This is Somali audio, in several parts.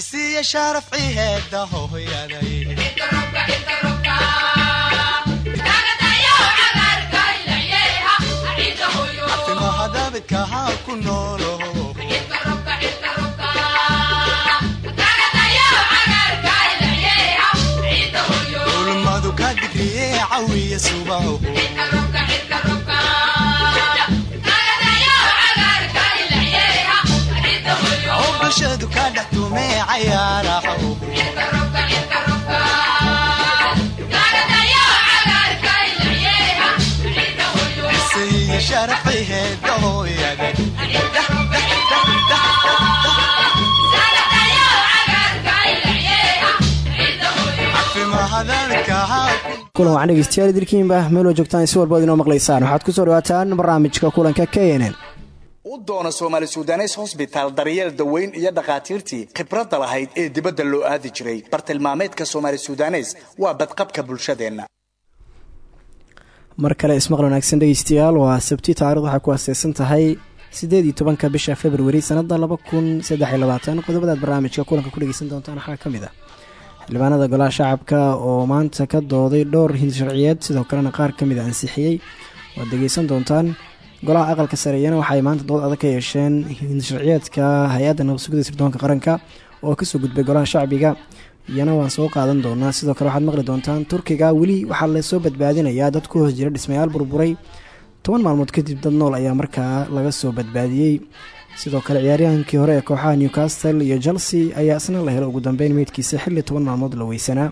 isiya sharafci heeda hooyaday mahadabidkahaa ku noolo. Ulmadu ka digriye cawiya subaho bulshadu ka dhex tume cayaaraho isiya sharafci heeda hooyaday kulan wacan dhegeystayaal dirkiinba meeloo joogtaan si walba inoo maqlaysaan. Waxaad ku soo dhawaataan barnaamijka kulanka k n n u doona soomaali sudanes hosbitaal daryeel daweyn iyo dhakhaatiirtii khibradda lahayd ee dibadda loo aadi jiray. Bartilmaameedka soomaali sudanes waa badqabka bulshadeenna. Mar kale ismaqal wanaagsan dhegeystayaal waa sabti taarikhdu waxay ku aaseysan tahay siddeed iyo tobanka bisha februari sanada laba kun saddex iyo labaatan. Qodobadaad barnaamijka kulanka ku dhegeysan doontaan waxaa ka mid ah. Xildhibaanada golaha shacabka oo maanta ka dooday dhowr hil sharciyeed sidoo kalena qaar ka mid a ansixiyey. Waad dhegeysan doontaan golaha aqalka sareeyana waxaay maanta dood adag ka yeesheen hindisharciyeedka hay'adda nabadsugyada sirdoonka qaranka oo ka soo gudbay golaha shacbiga. Iyana waan soo qaadan doonaa sidoo kale waxaad maqli doontaan turkiga weli waxaa la soo badbaadinayaa dad ku hoos jira dhismayaal burburay. Toban maalmood kadib dad nool ayaa markaa laga soo badbaadiyey. Sidoo kale ciyaaryahankii hore ee kooxaha newcastle iyo chelsea ayaa isna la helo. Ugu dambeyn meydkiisa xilli toban maalmood la weysanaa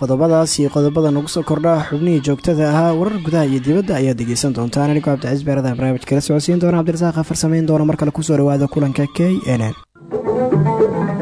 qodobadaas qodobada nagu soo kordha xubnihii joogtada ahaa warar gudaha iyo dibadda ayaad dhegeysan doontaan anigoo cabdicaiis beeradaha barnaamij kala socodsiin doona cabdirasaaq afar samayn doona mar kale ku soo dhawaada kulanka k n n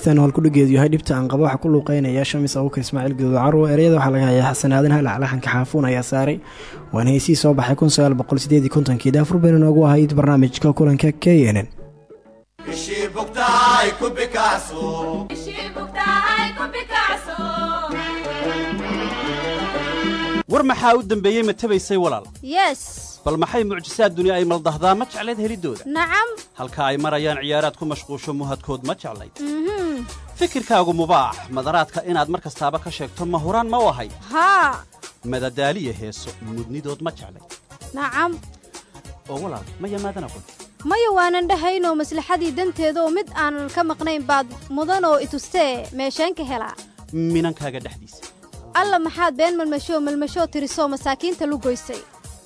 heestan oo halkudhigeedu yahay dhibta aan qabo waxaa ku luuqeynaya shamis abuukar ismaaciil guduud carwo ereyada waxaa laga hayaa xasan aadan halac laxanka xaafuun ayaa saaray. Waana heesii soo baxay kun sagaal boqol sideed iyo kontonkii daafur bayna noogu ahayd barnaamijka kulanka k n n. War maxaa u dembeeyey ma tabaysay walaal? Yes bal maxay mucjisaad duni ay maldahdaa? Ma jeclayd heliddooda nacam halka ay marayaan ciyaaraad ku mashquusho muhadkood ma jeclayd mhm. Fikirkaagu mubaax. Madaraadka inaad mar kastaaba ka sheegto ma huraan ma u ahay. Haa madadaaliya heeso mudnidood ma jeclayd nacam oo walaal ma yamaadana qun maya waanan dhahaynoo maslaxadii danteeda oo mid aanan ka maqnayn baad mudanoo itustee meesheen ka helaa. Minankaaga dhexdiisa. Alla maxaad been malmashoo malmashoo tirisoo masaakiinta lugoysay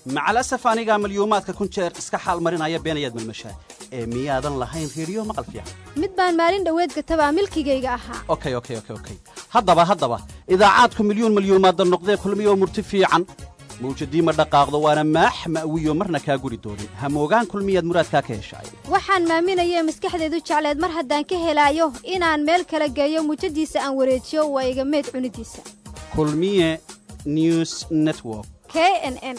macalasaf anigaa malyuumaadka kun jeer iska xaal marinaya beenayaad malmashaa ee miyaadan lahayn reeriyo maqal fiican. Mid baan maalin dhoweed gatabaa milkigayga ahaa. Okay okay okay okay. Haddaba haddaba idaacaadku milyuun malyuumaadda noqdee kulmiyoo murti fiican. Mawjadii ma dhaqaaqdo waana maax ma'wiyo marna kaa guri doonin hamoogaan kulmiyaad muraadkaa ka heshaay waxaan maaminayee maskaxdeedu jecleed mar haddaan ka helaayo inaan meel kala geeyo mujadiisa aan wareejiyo waa iga meed cunidiisa. Kulmiye news network. K n n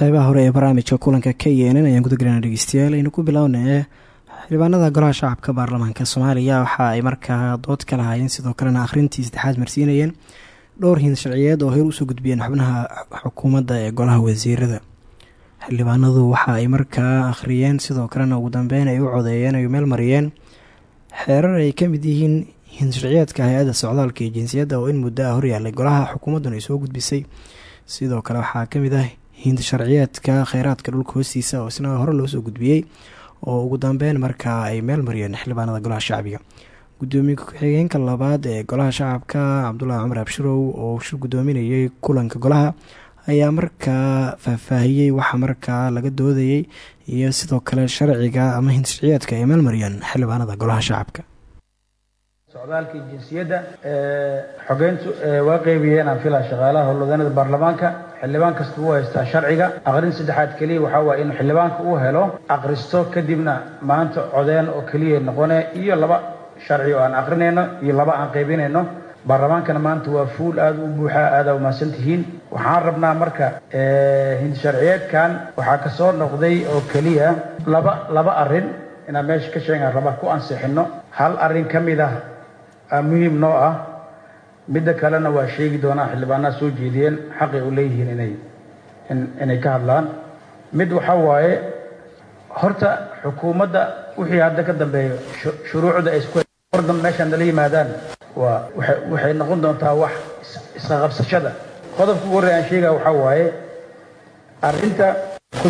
qeybaha hore ee barnaamijka kulanka k n ayaan gudagelana dhegeystayaal. Aynu ku bilownay xildhibaanada golaha shacabka baarlamaanka soomaaliya. Waxa ay markaa dood ka lahaayeen sidoo kalena akhrintii saddexaad marsiinayeen dhowr hind sharciyeed oo heer u soo gudbiyeen xubnaha xukuumadda ee golaha wasiirada. Xildhibaanadu waxa ay markaa akhriyeen sidoo kalena ugu dambeyn ay u codeeyeen ay meel mariyeen xeerar ay ka mid yihiin hind sharciyeedka hay'adda socdaalka iyo jinsiyadda oo in muddo ah horyaalay golaha xukuumadduna ay soo gudbisay. Sidoo kale waxaa ka mid ah hind sharciyeedka kheyraadka dhulka hoostiisa oo isna hore loo soo gudbiyey oo ugu dambeyn markaa ay meel mariyeen xildhibaanada golaha shacbiga. Gudoomiye ku-xigeenka labaad ee golaha shacabka cabdulaahi cumar abshirow oo shir gudoominayay kulanka golaha ayaa markaa faahfaahiyey waxa markaa laga doodayey iyo sidoo kale sharciga ama hind sharciyeedka ay meel mariyeen xildhibaanada golaha shacabka socdaalka iyo jinsiyadda xogeyntu waa qeybiyeen aan filaa shaqaalaha howlwadeennada baarlamaanka. Xildhibaan kasta uu haystaa sharciga. Aqrin saddexaad keliya waxaa waaye inuu xildhibaanka uu helo. Aqristo kadibna maanta codeen oo keliya noqone iyo laba sharci oo aan aqrinayno iyo laba aan qaybinayno. Baarlamaankana maanta waa fuul aada u buuxaa aada umahadsan tihiin. Waxaan rabnaa marka hind sharciyeedkan waxaa ka soo noqday oo keliya laba laba arrin. Inaan meesha ka sheegaan raba ku ansixino hal arrin ka mid ah muhiim noo ah. Midda kalena waa sheegi doonaa xildhibaanaha soo jeediyeen xaqay u leeyihiin inay inay ka hadlaan. Mid waxaa waaye horta xukuumadda wixii hadda ka dambeeyo shuruucda ay isku ordan meeshaan nala yimaadaan waa waxay noqon doontaa wax qabsashada qodobka ugu horreya aan sheegaya waxaa waaye arrinta ku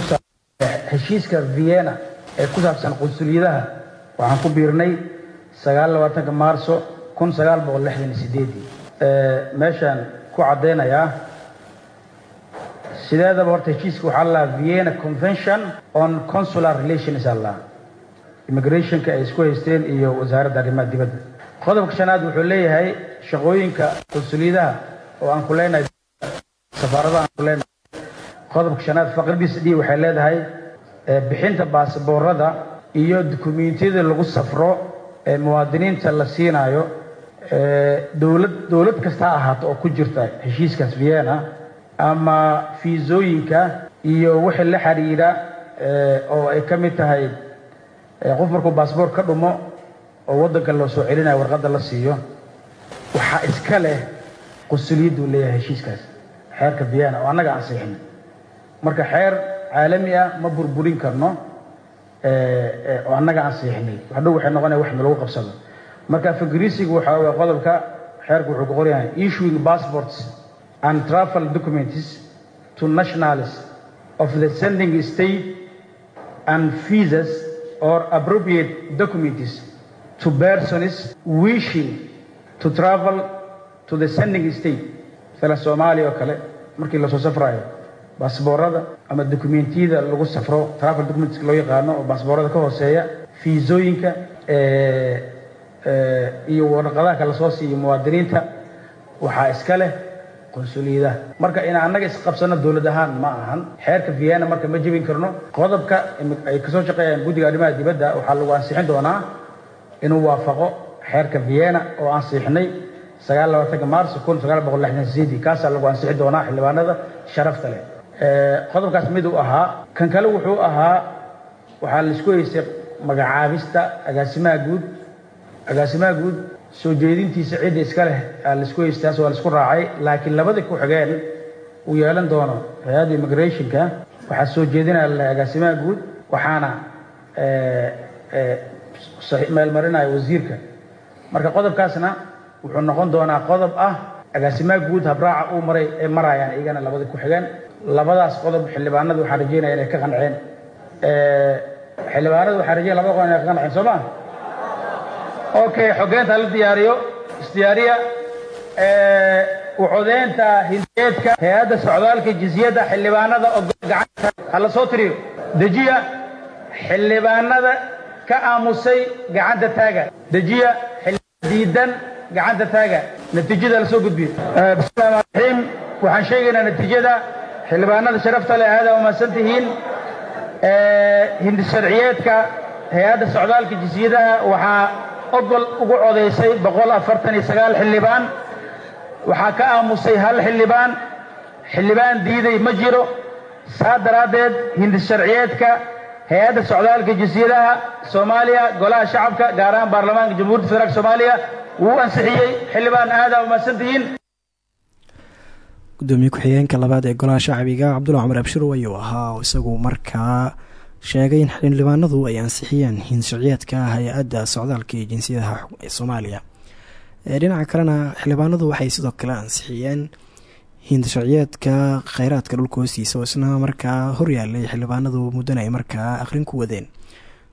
heshiiska vienna ee ku saabsan qunsuliyadaha waxaan ku biirnay sagaal labaatanka maarso kun sagaal boqol lixdan sideedii meeshaan ku caddaynayaa sideedaba horta heshiiska waxaa la vienna convention on consular relations lahaa. Immigrationka ay isku haysteen iyo wasaaradda arrimaha dibadda. Qodobka shanaad wuxuu leeyahay shaqooyinka qunsuliyadaha oo aan ku leenahay safaaradaha aan ku leenahay. Qodobka shanaad faqradiisa d waxay leedahay bixinta baasboorada iyo dukumiintiyada lagu safro ee muwaadiniinta la siinaayo dowlad dowlad kasta ha ahaato oo ku jirta heshiiskaas vienna ama fiisooyinka iyo wixii la xiriira oo ay ka mid tahay qof markuu baasboor ka dhumo oo waddanka loo soo celinayo warqadda la siiyo waxaa iska leh qunsuliyaddu leeyahay heshiiskaas. Xeerka vienna oo annaga aan marka xeer caalami ah ma burburin karno oo annaga aan hadhow waxay noqonaya wax nalagu qabsado marka fagriisigu waxaa waye qodobka xeerku wuxuu ku qoran yahay issuing passports and travel documents to nationals of the sending state and visas or appropriate documents to persons wishing to travel to the sending state sida soomaaliya oo kale. Markii la soo safraayo baasboorada ama dokumentiyada lagu safro travel documents loo yaqaano oo baasboorada ka hooseeya fiisooyinka iyo warqadaha kala soo siiyo muwaadiniinta waxaa iska leh qonsuliyadaha. Marka in annaga isqabsano dowlad ahaan ma ahan. Xeerka vienna marka ma jebin karno. Qodobka ay ka soo shaqeeyaan guddiga arrimaha dibadda waxaa lagu ansixin doonaa inuu waafaqo xeerka vienna oo boqol lixdan sideedii kaasaa lagu ansixin doonaa xildhibaanada sharafta leh. Qodobkaas mid uu ahaa kan kale wuxuu ahaa waxaa la isku haystay magacaabista agaasimaha guud agaasimaha guud soo jeedintiisa cidda iska leh aa la isku haystaas waa la isku raacay. Laakiin labadii ku xigeen uu yeelan doono hay'adda immigrationka. Waxaa soo jeedinaya la agaasimaha guud waxaana meelmarinaya wasiirka. Marka qodobkaasna wuxuu noqon doonaa qodob ah agaasimaha guud habraaca uu maray ee marayaan iyagana labadii ku xigeen. Labadaas qodob xildhibaanadu waxaan rajeynaya inay ka qanceen. Xildhibaanadu waxaan rajeynaya labada qodob inay ka qanceen soo ma okay xogeynta hala diyaariyo. Isdiyaariya ucodeynta hindiyeedka hay'adda socdaalka jizyada xildhibaanada gacanta. Hala soo tiriyo. Dejiya xildhibaanada ka aamusay gacanta taaga. Dejiya diidan gacanta taaga. Natiijada la soo gudbiyo. Bismillahi raxiim waxaan sheegaynaa natiijada xildhibaanada sharafta leh aada umahadsan tihiin. Hindi sharciyeedka hay'adda socdaalka jisyadaha waxaa ogol ugu codaysay xildhibaan. Waxaa ka aamusay hal xildhibaan. Xildhibaan diiday ma jiro. Saa daraaddeed hindi sharciyeedka hay'adda socdaalka jisyadaha soomaaliya golaha shacabka gaar ahaan baarlamaanka jamhuuriyadda federaalk soomaaliya wuu ansixiyey. Xildhibaan aada umahadsan tihiin gudoomiye ku-xigeenka labaad ee golaha shacbiga cabdulla cumar abshirow ayuu ahaa isagu markaa sheegay in xildhibaanadu ay ansixiyeen hinsharciyeedka hay'adda socdaalka iyo jinsiyadaha soomaaliya. Dhinaca kalena xildhibaanadu waxay sidoo kale ansixiyeen hinsharciyeedka kheyraadka dhulka hoostiisa oo isna markaa horyaalay xildhibaanadu muddana ay markaa aqrin ku wadeen.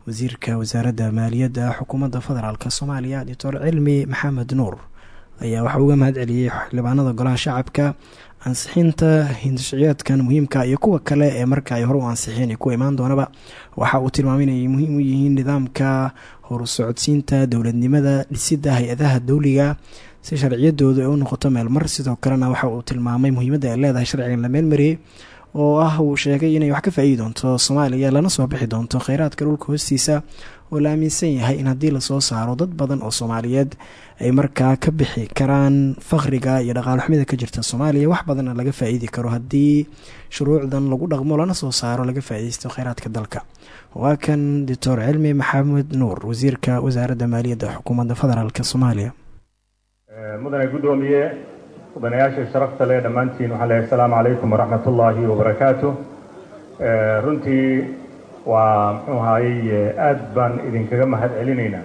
Wasiirka wasaaradda maaliyadda xukuumadda federaalk soomaaliya doctor cilmi maxamed nuur ayaa waxaa uga mahad celiyey xildhibaanada golaha shacabka ansixinta hinsharciyeedkan muhiimka iyo kuwa kale ee marka ay hore u ansixiyeen iyo kuwa imaan doonaba waxa uu tilmaamay inay muhiim u yihiin nidaamka horsocodsiinta dowladnimada dhisidda hay'adaha dowliga si sharciyadooda ay u noqoto meelmar sidoo kalena waxa uu tilmaamay muhiimadda ay leedahay sharcigan la meelmariyey oo ah uu sheegay inay wax ka faa-iidi doonto soomaaliya lana soo bixi doonto kheyraadka dhulka hoostiisa oo la aaminsan yahay in haddii la soo saaro dad badan oo soomaaliyeed ay markaa ka bixi karaan faqriga iyo dhaqaaloxumida ka jirta soomaaliya wax badanna laga faa-iidi karo haddii shuruucdan lagu dhaqmo lana soo saaro laga faa-iideysto kheyraadka dalka. Waa kan doctor cilmi maxamed nuur wasiirka wasaaradda maaliyadda xukuumadda federaalk soomaaliya. Mudane guddoomiye mudanayaasha sharafta leh dhammaantiin waxaan leehay asalaamu calaykum waraxmat ullaahi wabarakaatu runtii waa muxuu ahaayey aad baan idinkaga mahad celinaynaa.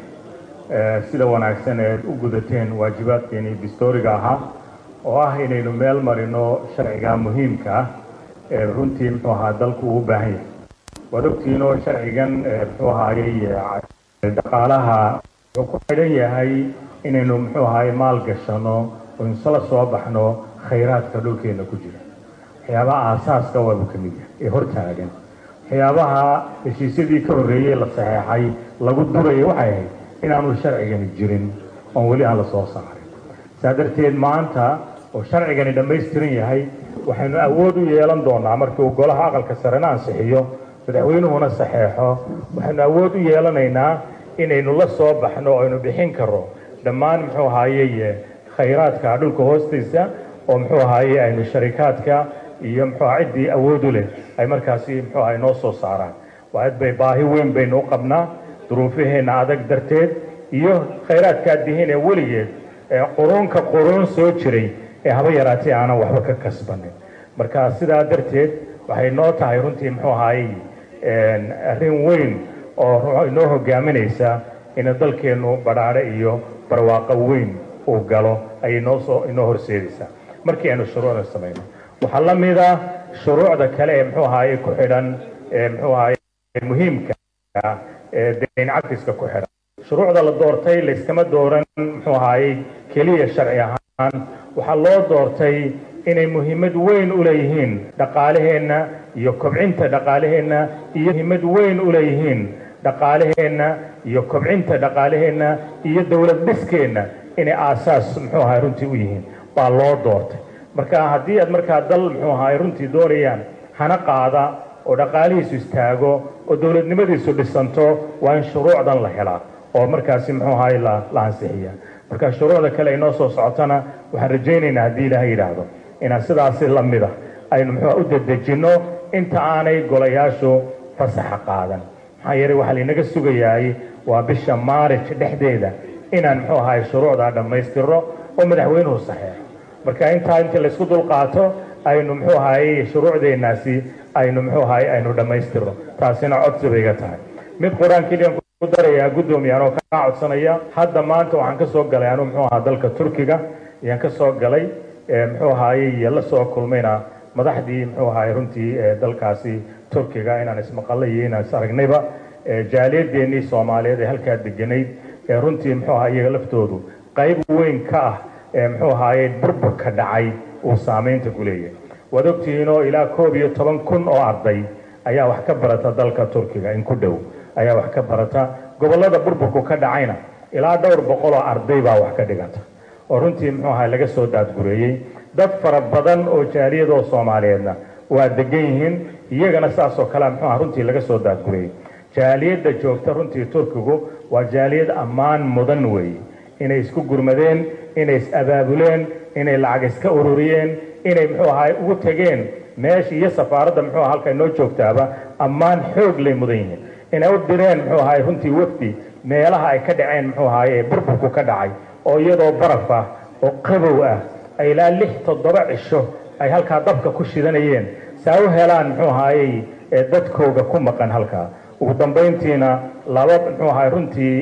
Sida wanaagsan eed u gudateen waajibaadkeenii distooriga ahaa oo ah inaynu meel marino sharciga muhiimka ah ee runtii muxuu ahaa dalku uu baahan yahay. Waad ogtiinoo sharcigan muxuu ahaayey dhaqaalaha wuxuu ku xidhan yahay inaynu muxuu ahaayey maal gashano oo insala soo baxno khayraadka dhulkeenna ku jira. Waxyaabaha aasaaska waabuu ka mid yahay. Ee hortaagan waxyaabaha heshiisyadii ka horreeyey la saxeexay lagu duraya waxay ahayd inaanu sharcigani jirin oon weli aan la soo saarin. Saa darteed maanta oo sharcigani dhammaystiran yahay waxaynu awood u yeelan doonaa markii uu golaha aqalka sarena ansixiyo madaxweynuhuna saxeexo waxaynu awood u yeelanaynaa inaynu la soo baxno aynu bixin karo dhammaan muxuu ahaayey khayraadka dhulka hoostiisa oo muxuu ahaayey aynu sharikaadka iyo muxuu aha ciddii awood u leh ay markaasi muxuu ahay noo soo saaraan. Waaad bay baahi weyn baynu u qabnaa duruufaheenna adag darteed iyo khayraadkaa dihin ee weligeed ee quruunka quruun soo jiray ee haba yaraatee aanan waxba ka kasbanin. Marka sidaa darteed waxay noo tahay runtii muxuu ahaayey arrin weyn oo inoo hogaaminaysa ina dalkeennu badhaadhe iyo barwaaqo weyn uu galo ayay noo soo inoo horseedaysaa. Markii aynu shuruucda samayno waxaa la mida shuruucda kale ee muxuu ahaaye ku xidhan ee muxuu ahaaye muhiimka ee dayn cafiska ku xidhan. Shuruucda la doortay layskama dooran muxuu ahaayey keliya sharci ahaan. Waxaa loo doortay inay muhiimad weyn u leeyihiin dhaqaalaheenna iyo kobcinta dhaqaalaheenna iyo muhiimad weyn u leeyihiin dhaqaalaheenna iyo kobcinta dhaqaalaheenna iyo dowlad dhiskeenna inay aasaas muxuu ahaay runtii u yihiin. Baa loo doortay marka haddii aad markaa dal muxuu ahaay runtii doonayaan hana qaada oo dhaqaalihiisu istaago oo dowladnimadiisu dhisanto waa in shuruucdan la helaa oo markaasi muxuu ahaay la ansixiya. Marka shuruucda kale ay noo soo socotana waxaan rajaynaynaa haddii ilaahay yidhaahdo inaan sidaasi la mida aynu muxuu u dedejinno inta aanay golayaashu fasaxa qaadan. Maxaa yeelay waxaa laynaga sugayaay waa bisha maarij dhexdeeda inaan muxuu ahaay shuruucdaa dhammaystirno oo madaxweynuhu saxeexo marka intaa intii laysku dulqaato aynu muxuu ahaayey shuruucdeennaasi aynu muxuu ahaay aynu dhammaystirno taasina codsi bay iga tahay. Mid qur'aan keliyan ku darayaa guddoomiya anoo kaa codsanaya hadda maanta waxaan ka soo galay anuu muxuu ahaa dalka turkiga ayaan ka soo galay muxuu ahaayey la soo kulmayna madaxdii muxuu ahaay runtii dalkaasi turkiga inaan ismaqalay iyo inaan is aragnayba jaaliyadeennii soomaaliyeed ee halkaa deganayd ee runtii muxuu ahaa iyaga laftoodu qayb weyn ka ah muxuu ahaaye burburka dhacay uu saamaynta ku waad ogtihiinoo ilaa koob iyo toban kun oo arday ayaa wax ka barata dalka turkiga in ku dhow. Ayaa wax ka barata gobollada burburku ka dhacayna ilaa dhowr boqol oo arday baa wax ka dhigata. Oo runtii muxuu ahaa laga soo daadgureeyey dad fara badan oo jaaliyadoo soomaaliyeedna waa degan yihiin iyagana saasoo kale muxuu aha runtii laga soo daadgureeyey. Jaaliyadda joogta runtii turkigu waa jaaliyad ammaan mudan weeye. Inay isku gurmadeen inay is-abaabuleen inay lacag iska ururiyeen inay muxuu ahaay ugu tegeen. Meesha iyo safaaradda muxuu aha inoo joogtaaba ammaan xoog mudan yihiin. Inay u direen muxuu ahaay runtii wafdi meelaha ay ka dhaceen muxuu ahaay ee burburku ka dhacay oo iyadoo baraf ah oo qabow ah ay ilaa lix toddoba cisho ay halkaa dabka ku shidanayeen. Saa u helaan muxuu ahaayey dadkooga ku maqan halkaa. Ugu dambayntiina laba muxuu ahaay runtii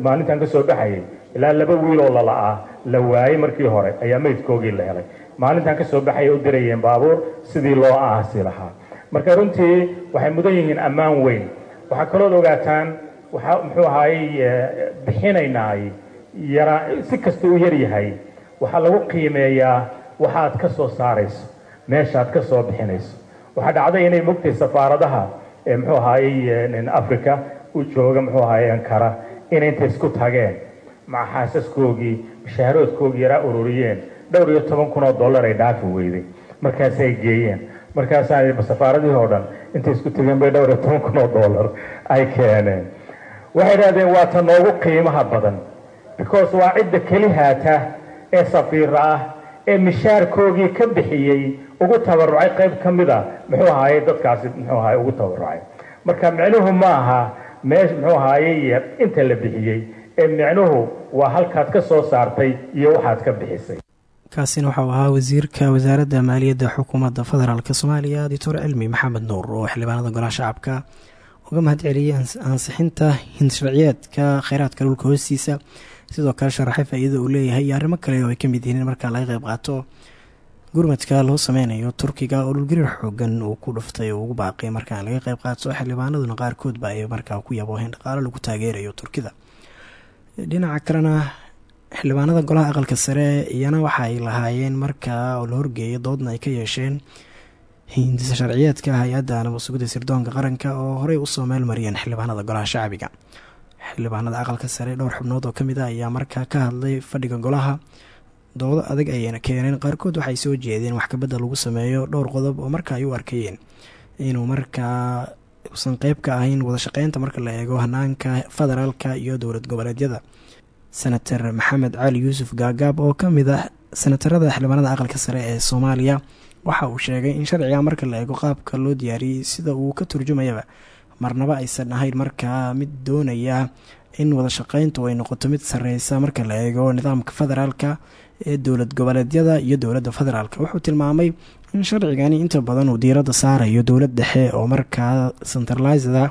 maalintan ka soo baxayay ilaa laba wiiloo lala'aa la waayey markii hore ayaa meydkoogii la helay. Maalintan ka soo baxayay u dirayeen baabuur sidii loo aasi lahaa. Marka runtii waxay mudan yihiin ammaan weyn. Waxaa kalood ogaataan muxuu ahaayey bixinaynaay yara si kasta u yar yahay. Waxaa lagu qiimeeyaa waxaad ka soo saarayso meeshaad ka soo bixinayso. Waxaa dhacday inay mogtay safaaradaha muxuu ahaayey africa u jooga muxuu ahaayey ankara inay intay isku tageen maca xaasaskoogii mashaaharoodkoogii yaraa ururiyeen. Dhowr iyo toban kun oo dhaafi weyday. Markaasay geeyeen. Markaasaa safaaradihii oo dhan intay isku tageen bay dhowr iyo toban kun oo dollar ay keeneen. Waxay idhahdeen waa ta noogu qiimaha badan. Because waa cidda keli ee safiira ah ee mishaarkoogii ka bixiyey ugu tabarucay qayb ka mid a muxuu ahaayey dadkaasi muxuu ahaay ugu tabarucay marka micnuhu ma aha meesh muxuu ahaayey inta la bixiyey ee micnuhu waa halkaad ka soo saartay iyo waxaad ka bixisay. Kaasina waxau ahaa wasiirka wasaaradda maaliyadda xukuumadda federaalk soomaaliya doctor cilmi maxamed nuur oo xildhibaanada golaha shacabka uga mahad celiyey ansixinta hinsharciyeedka kheyraadka dhulka hoostiisa. Sidoo kale sharaxay faa-iidada uu leeyahay iyo arrimo kale oo ay ka mid yihiin in markaa laga qayb qaato gurmadka loo sameynayo turkiga oo dhulgariir xoogan uu ku dhuftay ugu baaqay markaan laga qayb qaato xildhibaanaduna qaarkoodba ay markaa ku yabooheen dhaqaalo lagu taageerayo turkida dhinaca kalena xildhibaanada golaha aqalka sare iyana waxa ay lahaayeen markaa oo la horgeeyay doodna ay ka yeesheen hindisa sharciyeedka hay'adda nabadsugida sirdoonka qaranka oo horey u soo meelmariyeen xildhibaanada golaha shacbiga. Xildhibaanada aqalka sare dhowr xubnood oo ka mid ah ayaa markaa ka hadlay fadhiga golaha. Doodo adag ayayna keeneen qaarkood waxay soo jeedeen wax kabadda lagu sameeyo dhowr qodob oo marka ay u arkayeen inuu markaa usan qeyb ka ahayn wadashaqeynta marka la eego hanaanka federaalka iyo dowlad goboleedyada. Senator maxamed cali yuusuf gaagaab oo ka mid ah senatarada xildhibaanada aqalka sare ee soomaaliya waxa uu sheegay in sharciga marka la eego qaabka loo diyaariyey sida uu ka turjumayaba marnaba aysan ahayn markaa mid doonaya in wadashaqeyntu ay noqoto mid sareysa marka la eego nidaamka federaalka ee dowlad goboleedyada iyo dowladda federaalk wuxuu tilmaamay sharcigani inta badan uu diiradda saarayo dowlad dhexe oo markaa centralizeda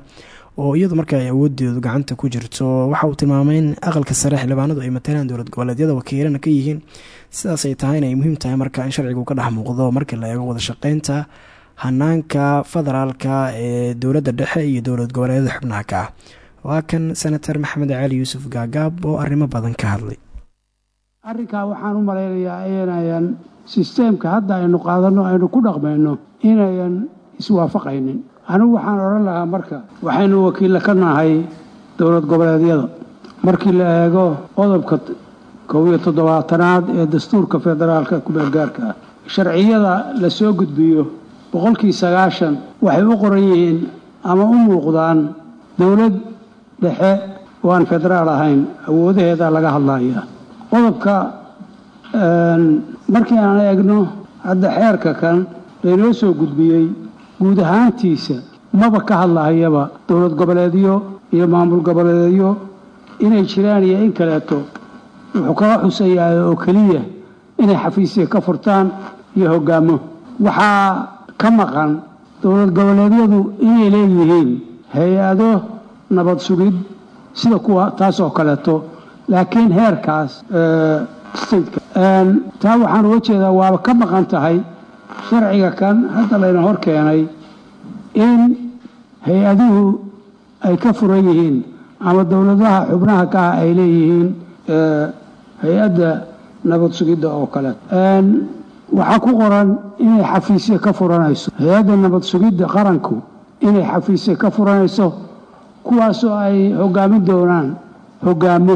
oo iyadu marka ay awoodeedu gacanta ku jirto waxa uu tilmaamay in aqalka sare xildhibaanadu ay matalaan dowlad goboleedyada wakiilana ka yihiin sidaas ay tahay inay muhiim tahay marka in sharcigu ka dhex muuqdo markii la eego wada shaqeynta hanaanka federaalka ee dowladda dhexe iyo dowlad goboleedyada xubnaha ka. Ah waa kan senator maxamed cali yuusuf gaagaab oo arrimo badan ka hadlay arrinkaa waxaan u malaynayaa inayan sisteemka hadda aynu qaadanno aynu ku dhaqmayno inayan iswaafaqaynin. Anigu waxaan odhan lahaa marka waxaynu wakiilla ka nahay dowlad goboleedyada. Markii la eego qodobka kow iyo toddobaatanaad ee dastuurka federaalka kumeelgaarka sharciyada la soo gudbiyo boqolkii sagaashan waxay u qoran yihiin ama u muuqdaan dowlad dhexe oo aan federaal ahayn awoodaheeda laga hadlaya qodobka markii aan eegno hadda xeerka kan laynoo soo gudbiyey guud ahaantiisa maba ka hadlahayaba dowlad goboleedyo iyo maamul goboleedyo inay jiraan iyo in kaleeto wuxuu kaga xusayaa oo keliya inay xafiisya ka furtaan iyo hoggaamo waxaa ka maqan dowlad goboleedyadu inay leeyihiin hay'ado nabad sugid sida kuwa taas oo kaleeto laakiin heerkaas taa waxaan uga jeedaa waaba ka maqan tahay sharciga kan hadda layna hor keenay in hay'aduhu ay ka furan yihiin ama dowladaha xubnaha ka ah ay leeyihiin hay'adda nabad sugidda oo kale. Waxaa ku qoran inay xafiisya ka furanayso. Hay'adda nabad sugidda qaranku inay xafiisya ka furanayso kuwaasoo ay hoggaamin doonaan hoggaamo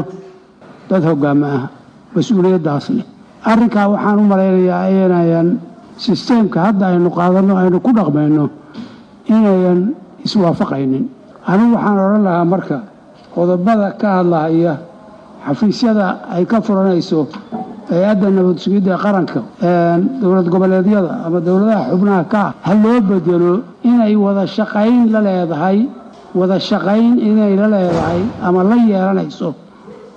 dad hoggaamo ah mas'uuliyaddaas leh. Arrinkaa waxaan u malaynayaa inayan sisteemka hadda aynu qaadanno aynu ku dhaqmayno inayan iswaafaqaynin. Anigu waxaan odhan lahaa marka qodobada ka hadlahaya xafiisyada ay ka furanayso hay'adda nabad sugidda qaranka dowlad goboleedyada ama dowladaha xubnaha ka ah ha loo bedelo inay wada shaqayn la leedahay wada shaqayn inay la leedahay ama la yeelanayso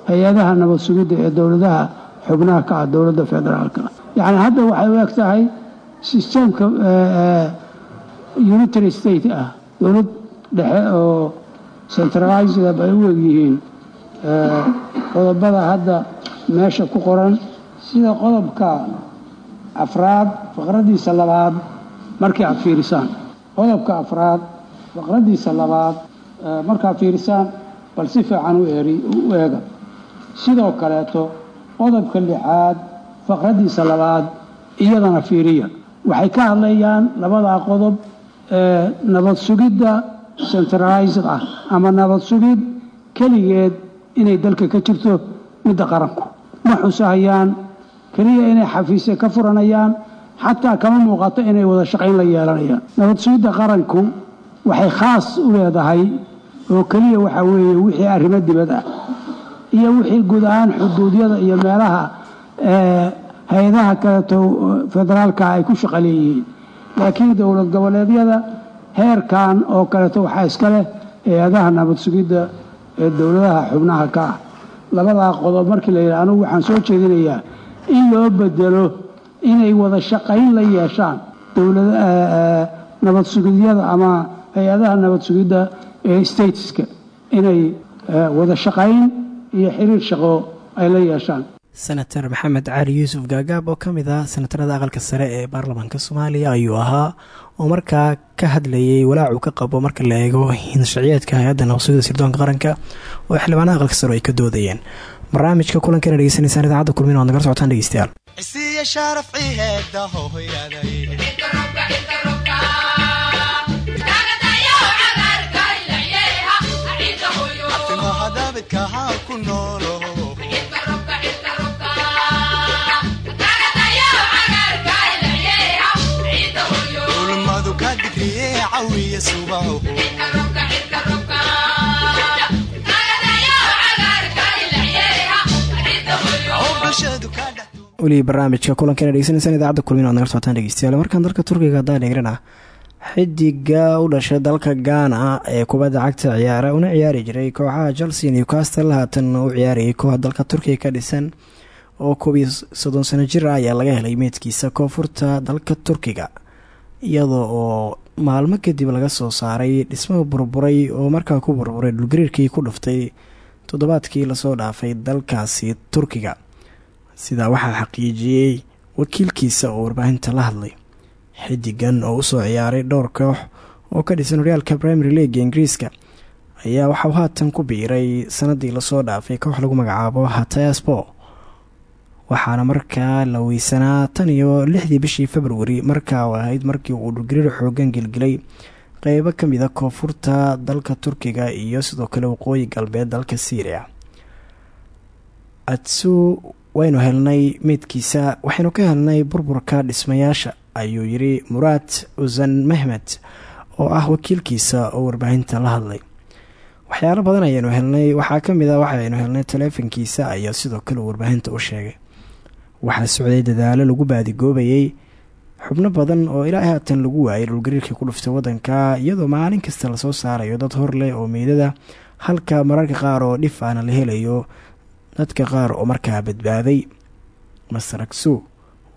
hay'adaha nabad sugidda ee dowladaha xubnaha ka ah dowladda federaalka. Yacni hadda waxay u eg tahay sisteemka unitary state ah. Dowlad dhexe oo centralized ay u egyihiin qodobada hadda meesha ku qoran sida qodobka afraad faqraddiisa labaad markii aad fiirisaan qodobka afraad faqraddiisa labaad markaad fiirisaan bal si fiican u eega sidoo kaleeto qodobka lixaad faqraddiisa labaad iyadana fiiriya. Waxay ka hadlayaan labadaa qodob ee nabad sugidda centralized ah ama nabad sugid keligeed inay dalka ka jirto midda qaranku. Ma xusahayaan keliya inay xafiisya ka furanayaan xataa kama muuqato inay wada shaqayn la yeelanayaan. Nabad sugidda qaranku waxay khaas u leedahay oo keliya waxaa weeye wixii arrimo dibad ah iyo wixii guud xuduudyada iyo meelaha hay'adaha kaleeto federaalka ay ku shaqo leeyihiin laakiin dowlad goboleedyada heerkan oo kaleeto waxaa iska leh hay'adaha nabad sugidda ee dowladaha xubnaha ka ah. Labadaa qodob markii la yidhaha anugu waxaan soo jeedinayaa in loo bedelo inay wada shaqayn la yeeshaan nabad sugidyada ama hay'adaha nabad sugidda ee stateska inay wada shaqayn iyo xiriir shaqo ay la yeeshaan. Senator maxamed cali yuusuf gaagaab oo ka mid ah senatarada aqalka sare ee baarlamaanka soomaaliya ayuu ahaa oo markaa ka hadlayay walaacu ka qabo marka la eego hinshaciyeedka hay'adda nabasugida sirdoonka qaranka oo xildhibaanada aqalka sare ay ka doodayeen. Barnaamijka kulankana dhegeysanaysaan idaacadda kulmin waad nagala socotaan dhegeystayaal isiya sharaf ciheeda hooyaday aftimaha daabidka ha ku noolo ulmadu ka digriye cawiya subaho weli barnaamijka kulankana dhegeysanaysaan idaacadda kulmin waad nagala socotaan dhegeystayaal markaan dalka turkiga haddaan eegrana xidiga u dhashay dalka gaana ee kubadda cagta ciyaara una ciyaari jiray kooxaha chelsea newcastle haatan u ciyaarayay kooxa dalka turkiga ka dhisan oo koob iyo soddon sano jir ah ayaa laga helay meydkiisa koonfurta dalka turkiga iyadoo oo maalmo kadib laga soo saaray dhismo burburay oo markaa ku burburay dhulgariirkii ku dhuftay toddobaadkii la soo dhaafay dalkaasi turkiga. Sidaa waxaa xaqiijiyey wakiilkiisa oo warbaahinta la hadlay xidigan oo u soo ciyaaray dhowr koox oo ka dhisan horyaalka primary leaga ingiriiska ayaa waxauu haatan ku biiray sanadii la soo dhaafay koox lagu magacaabo hatayaspo waxaana markaa la weysanaa tan iyo lixdii bishii februari markaa ahayd markii uu dhulgariir xoogan gelgelay qeybo ka mid a koonfurta dalka turkiga iyo sidoo kale waqooyi galbeed dalka syria. Atsu waynu helnay meydkiisa waxaynu ka helnay burburka dhismayaasha ayuu yiri muraad usan mehmed oo ah wakiilkiisa oo warbaahinta la hadlay. Waxyaalo badan ayaynu helnay. Waxaa ka mid a waxaynu helnay taleefankiisa ayaa sidoo kale warbaahinta u sheegay. Waxaa socday dadaalo lagu baadigoobayay xubno badan oo ilaa haatan lagu waayay dhulgariirkii ku dhuftay waddanka iyadoo maalin kasta la soo saarayo dad hor leh oo meydada halka mararka qaar oo dhif ahna la helayo dadka qaar oo markaa badbaaday masaraksu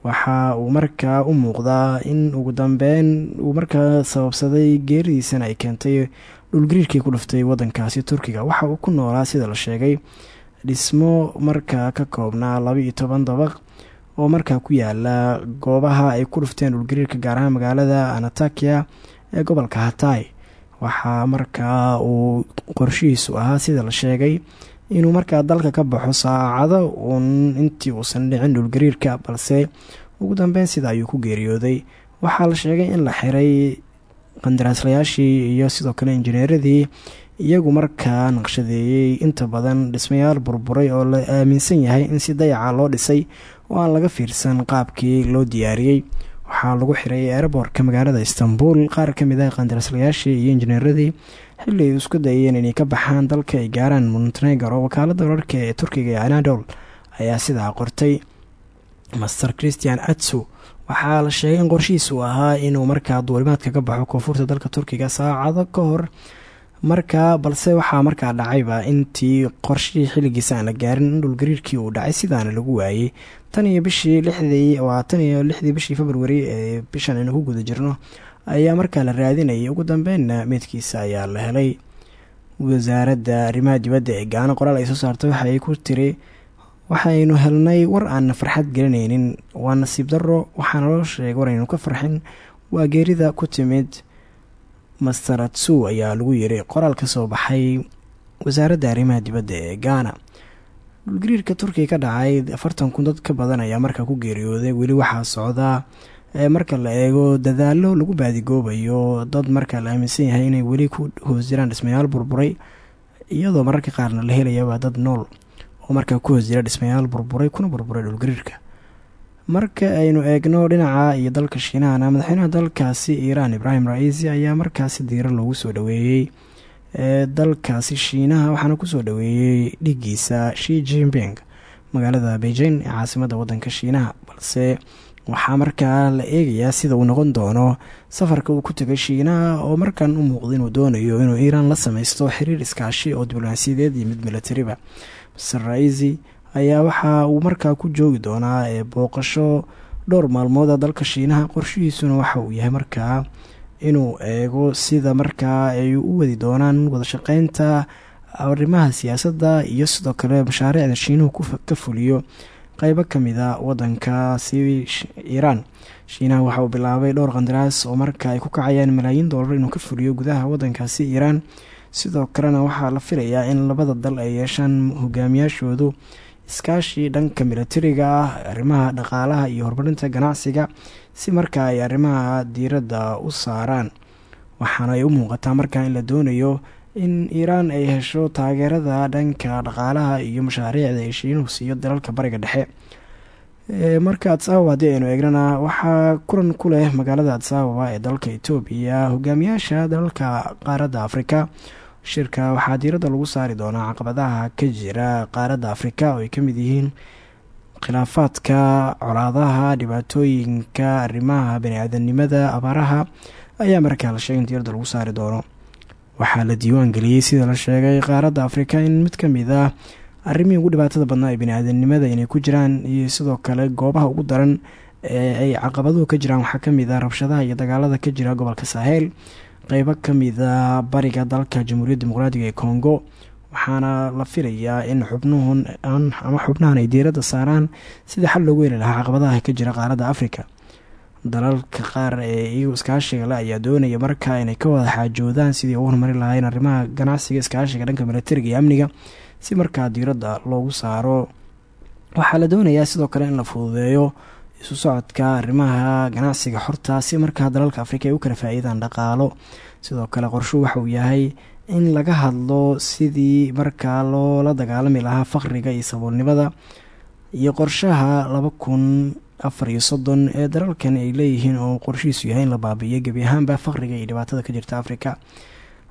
waxa uu markaa u muuqdaa in ugu dambeyn uu markaa sababsaday geeridiisana ay keentay dhulgariirkii ku dhuftay waddankaasi turkiga. Waxa uu ku noolaa sida la sheegay dhismo markaa ka koobnaa laba iyo toban dabaq oo markaa ku yaalla goobaha ay ku dhufteen dhulgariirka gaar ahaan magaalada anatakia ee gobolka hatay. Waxaa markaa uu qorshihiisu ahaa sida la sheegay inuu markaa dalka ka baxo saacado uun intii uusan dhicin dhulgariirka balse ugu dambeyn sida ayuu ku geeriyooday. Waxaa la sheegay in la xiray qandaraaslayaashii iyo sidoo kale injineeradii iyagu markaa naqshadeeyey inta badan dhismayaal burburay oo la aaminsan yahay in si dayaca loo dhisay oo aan laga fiirsan qaabkii loo diyaariyey. Waxaa lagu xiray eeraboortka magaalada istanbul qaar ka mid ah qandaraaslayaashii iyo injineeradii xilli ay isku dayeen inay ka baxaan dalka ay gaaraan montenegro. Wakaalada wararka ee turkiga ee anadol ayaa sidaa qortay. Master christian atsu waxaa la sheegay in qorshihiis uu ahaa inuu markaa duulimaadka ka baxo koonfurta dalka turkiga saacado ka hor. Markaa balse waxaa markaa dhacayba intii qorshihii xilligiisa aan la gaarin in dhulgariirkii uu dhacay sidaana lagu waayey tan iyo bishii lixdii waa tan iyo lixdii bishii februari ee bishan aynu ku guda jirno ayaa markaa la raadinayay. Ugu dambeynna meydkiisa ayaa la helay. Wasaaradda arrimaha dibadda ee gaano qoraal ay soo saartay waxa ay ku tiri waxaynu helnay war aanna farxad gelinaynin. Waa nasiib darro waxaana loo sheegay war aynu ka farxin. Waa geerida ku timid master atsu ayaa lagu yiri. Qoraal ka soo baxay wasaaradda arrimaha dibadda ee gaana. Dhulgariirka turkiga ka dhacay afartan kun dad ka badan ayaa markaa ku geeriyooday. Weli waxaa socdaa marka la eego dadaalo lagu baadigoobayo dad markaa la aaminsan yahay inay weli ku hoos dhismayaal burburay iyadoo mararka qaarna la helayaba dad nool oo markaa ku hoos dhismayaal burburay kuna burburay dhulgariirka. Marka aynu eegno dhinaca iyo dalka shiinahana madaxweynaha dalkaasi iiraan ibraahim ra'iisi ayaa markaasi diiro loogu soo dhaweeyey ee dalkaasi shiinaha waxaana ku soo dhaweeyey dhigiisa shi jinping magaalada beijing ee caasimadda wadanka shiinaha balse waxaa markaa la eegayaa sida uu noqon doono safarka uu ku tegay shiinaha oo markan u muuqda inuu doonayo inuu iiraan la sameysto xiriir iskaashi oo diblomaasiyadeed iyo mid milatariba. Maser ra'iisi ayaa waxa uu markaa ku joogi doonaa ee booqasho dhowr maalmooda dalka shiinaha qorshihiisuna waxa uu yahay markaa inuu eego sida markaa ay u wadi doonaan wadashaqeynta arrimaha siyaasadda iyo sidoo kale mashaariicda shiinuhu ka fuliyo qeybo ka mid a wadankaasi iiraan shiinaha waxa uu bilaabay dhowr qandaraas oo marka ay ku kacayaan malaayiin doolar inuu ka fuliyo gudaha wadankaasi iiraan sidoo kalena waxaa la filayaa in labada dal ay yeeshaan hogaamiyaashoodu iskaashi dhanka milatariga ah arrimaha dhaqaalaha iyo horumarinta ganacsiga si markaa ay arrimaha diiradda u saaraan. Waxaana ay u muuqataa markaa in la doonayo in iiraan ay hesho taageerada dhanka dhaqaalaha iyo mashaariicda ay shiinuhu siiyo dalalka bariga dhexe. Marka adsaababa haddii aynu eegnana waxaa kulan ku leh magaalada adsaababa ee dalka etoobiya hogaamiyaasha dalalka qaaradda afrika. Shirka waxaa diiradda lagu saari doonaa caqabadaha ka jira qaaradda afrika oo ay ka mid yihiin khilaafaadka colaadaha dhibaatooyinka arrimaha bani-aadanimada abaaraha ayaa markaa la sheegay in diiradda lagu saari doono waxaa la diiwaan geliyey sida la sheegay qaaradda afrika in mid ka mid ah arrimihii ugu dhibaatada badnaa ee bani-aadanimada inay ku jiraan iyo sidoo kale goobaha ugu daran ee ay caqabaduhu ka jiraan waxaa ka mid ah rabshadaha iyo dagaalada ka jira gobolka sahel qeybo kamida bariga dalka jamhuuriyadda dimuqraadiga ee congo waxaana la filayaa in xubnuhun ama xubnahan ay diiradda saaraan sidii xal loogu heli lahaa caqabadaha ka jira qaaradda afrika dalalka qaar ee iyagu iskaashiga le ayaa doonaya markaa inay ka wada xaajoodaan sidii ugu horumari lahayn arrimaha ganacsiga iskaashiga dhanka militariga iyo amniga. Si markaa diiradda loogu saaro waxaa la doonayaa sidoo kale in la fududeeyo isu socodka arrimaha ganacsiga xorta si markaa dalalka afrika ay u kala faa-iidaan dhaqaalo. Sidoo kale qorshuhu waxa uu yahay in laga hadlo sidii markaa loola dagaalami lahaa faqriga iyo saboolnimada iyo qorshaha laba kun afar iyo soddon ee dalalkan ay leeyihiin oo qorshihiisu yahay in la baabi'iyo. Gebi ahaanba faqriga iyo dhibaatada ka jirta afrika.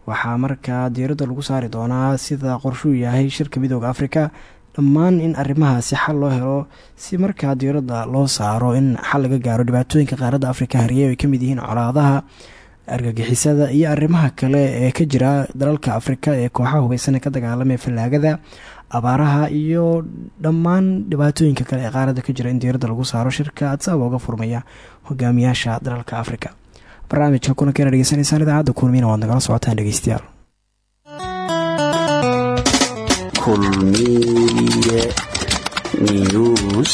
Waxaa markaa diiradda lagu saari doonaa sida qorshuu yahay shirka midooda afrika. Dhammaan in arrimahaasi xal loo helo si markaa diiradda loo saaro in xal laga gaaro dhibaatooyinka qaaradda afrika hariye ay ka mid yihiin colaadaha argagixisada iyo arrimaha kale ee ka jira dalalka afrika ee kooxaha hubeysana ka dagaalamaya fallaagada abaaraha iyo dhammaan dhibaatooyinka kale ee qaaradda ka jira in diiradda lagu saaro shirka adsaaba uga furmaya hogaamiyaasha dalalka afrika. Barnaamijka kulankeena dhegeysanaysaan idaacadda kulmiyana waad nagala socotaan dhegeystayaal kulmiye news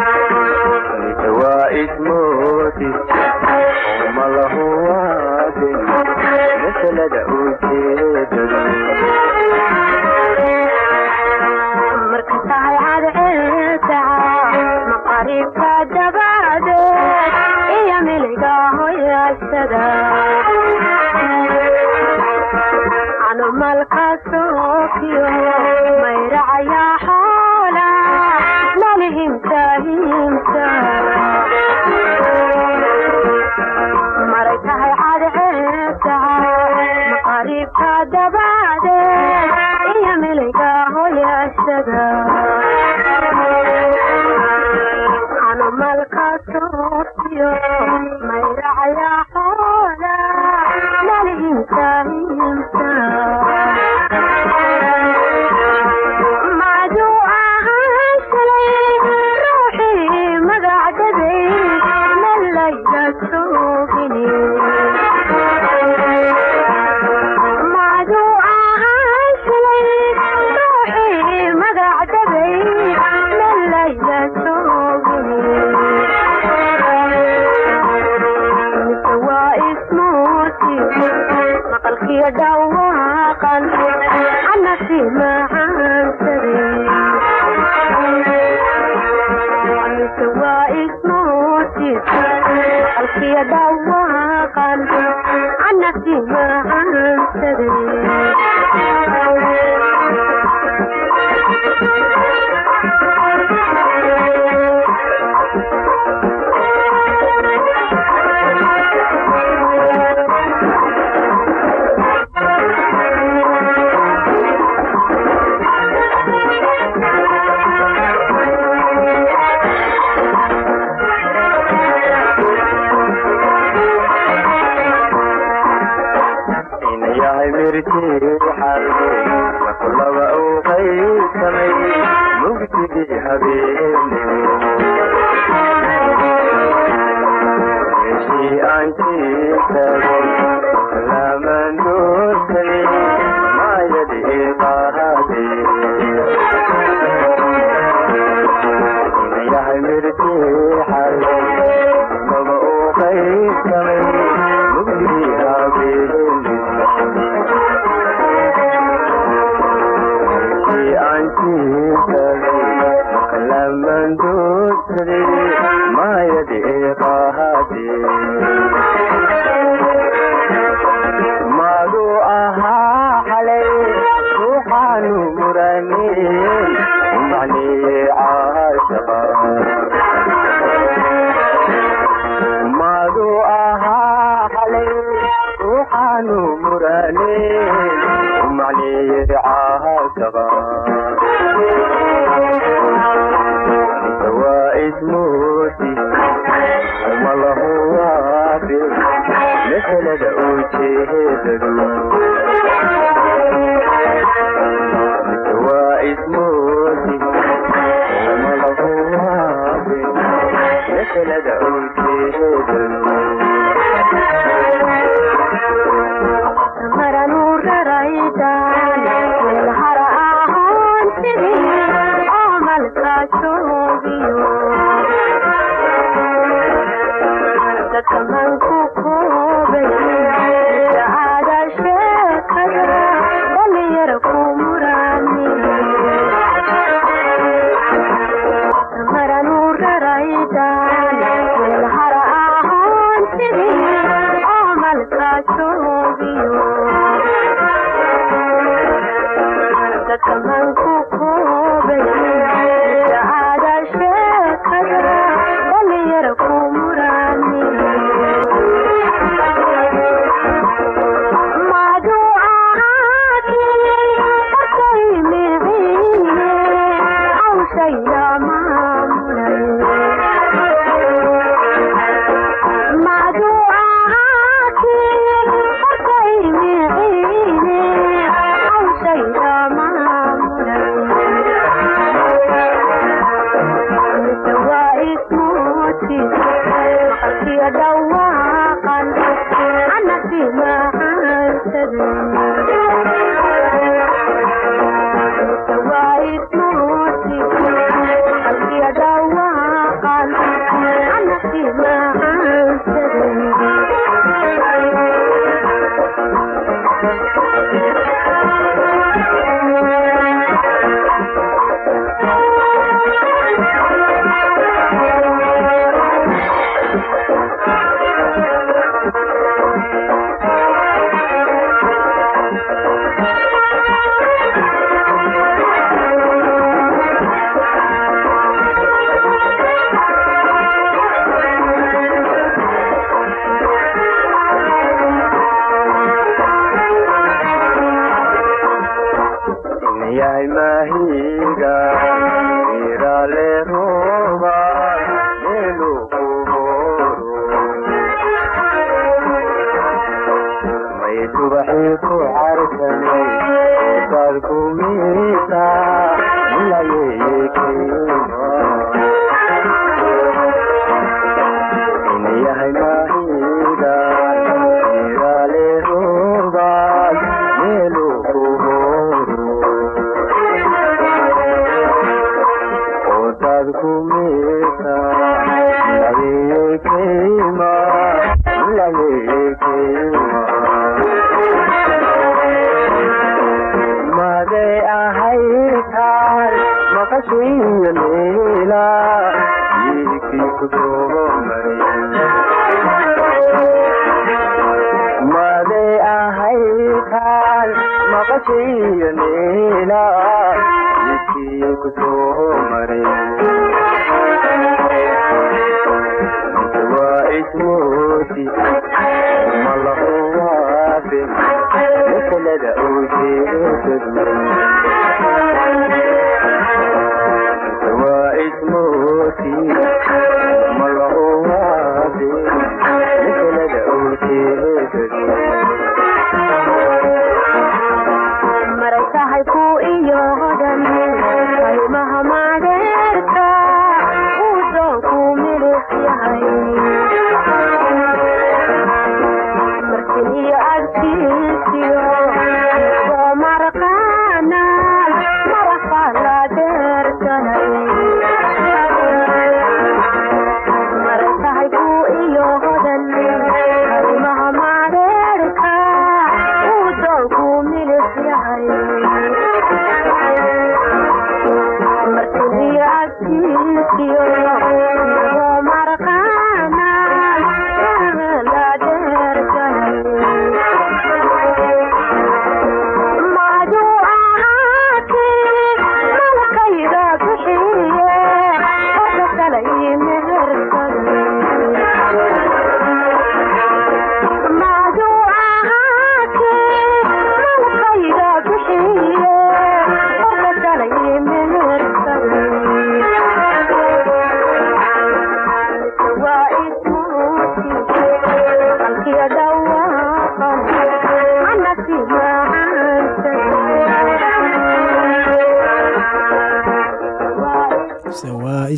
marka tahay cadceeltaca maqaribka dabadeed iyo miliga hoyaasada canumalka sookiyo dabadeed ruuxaanu muraneen macnii caashaqa ismoodi malahu waabi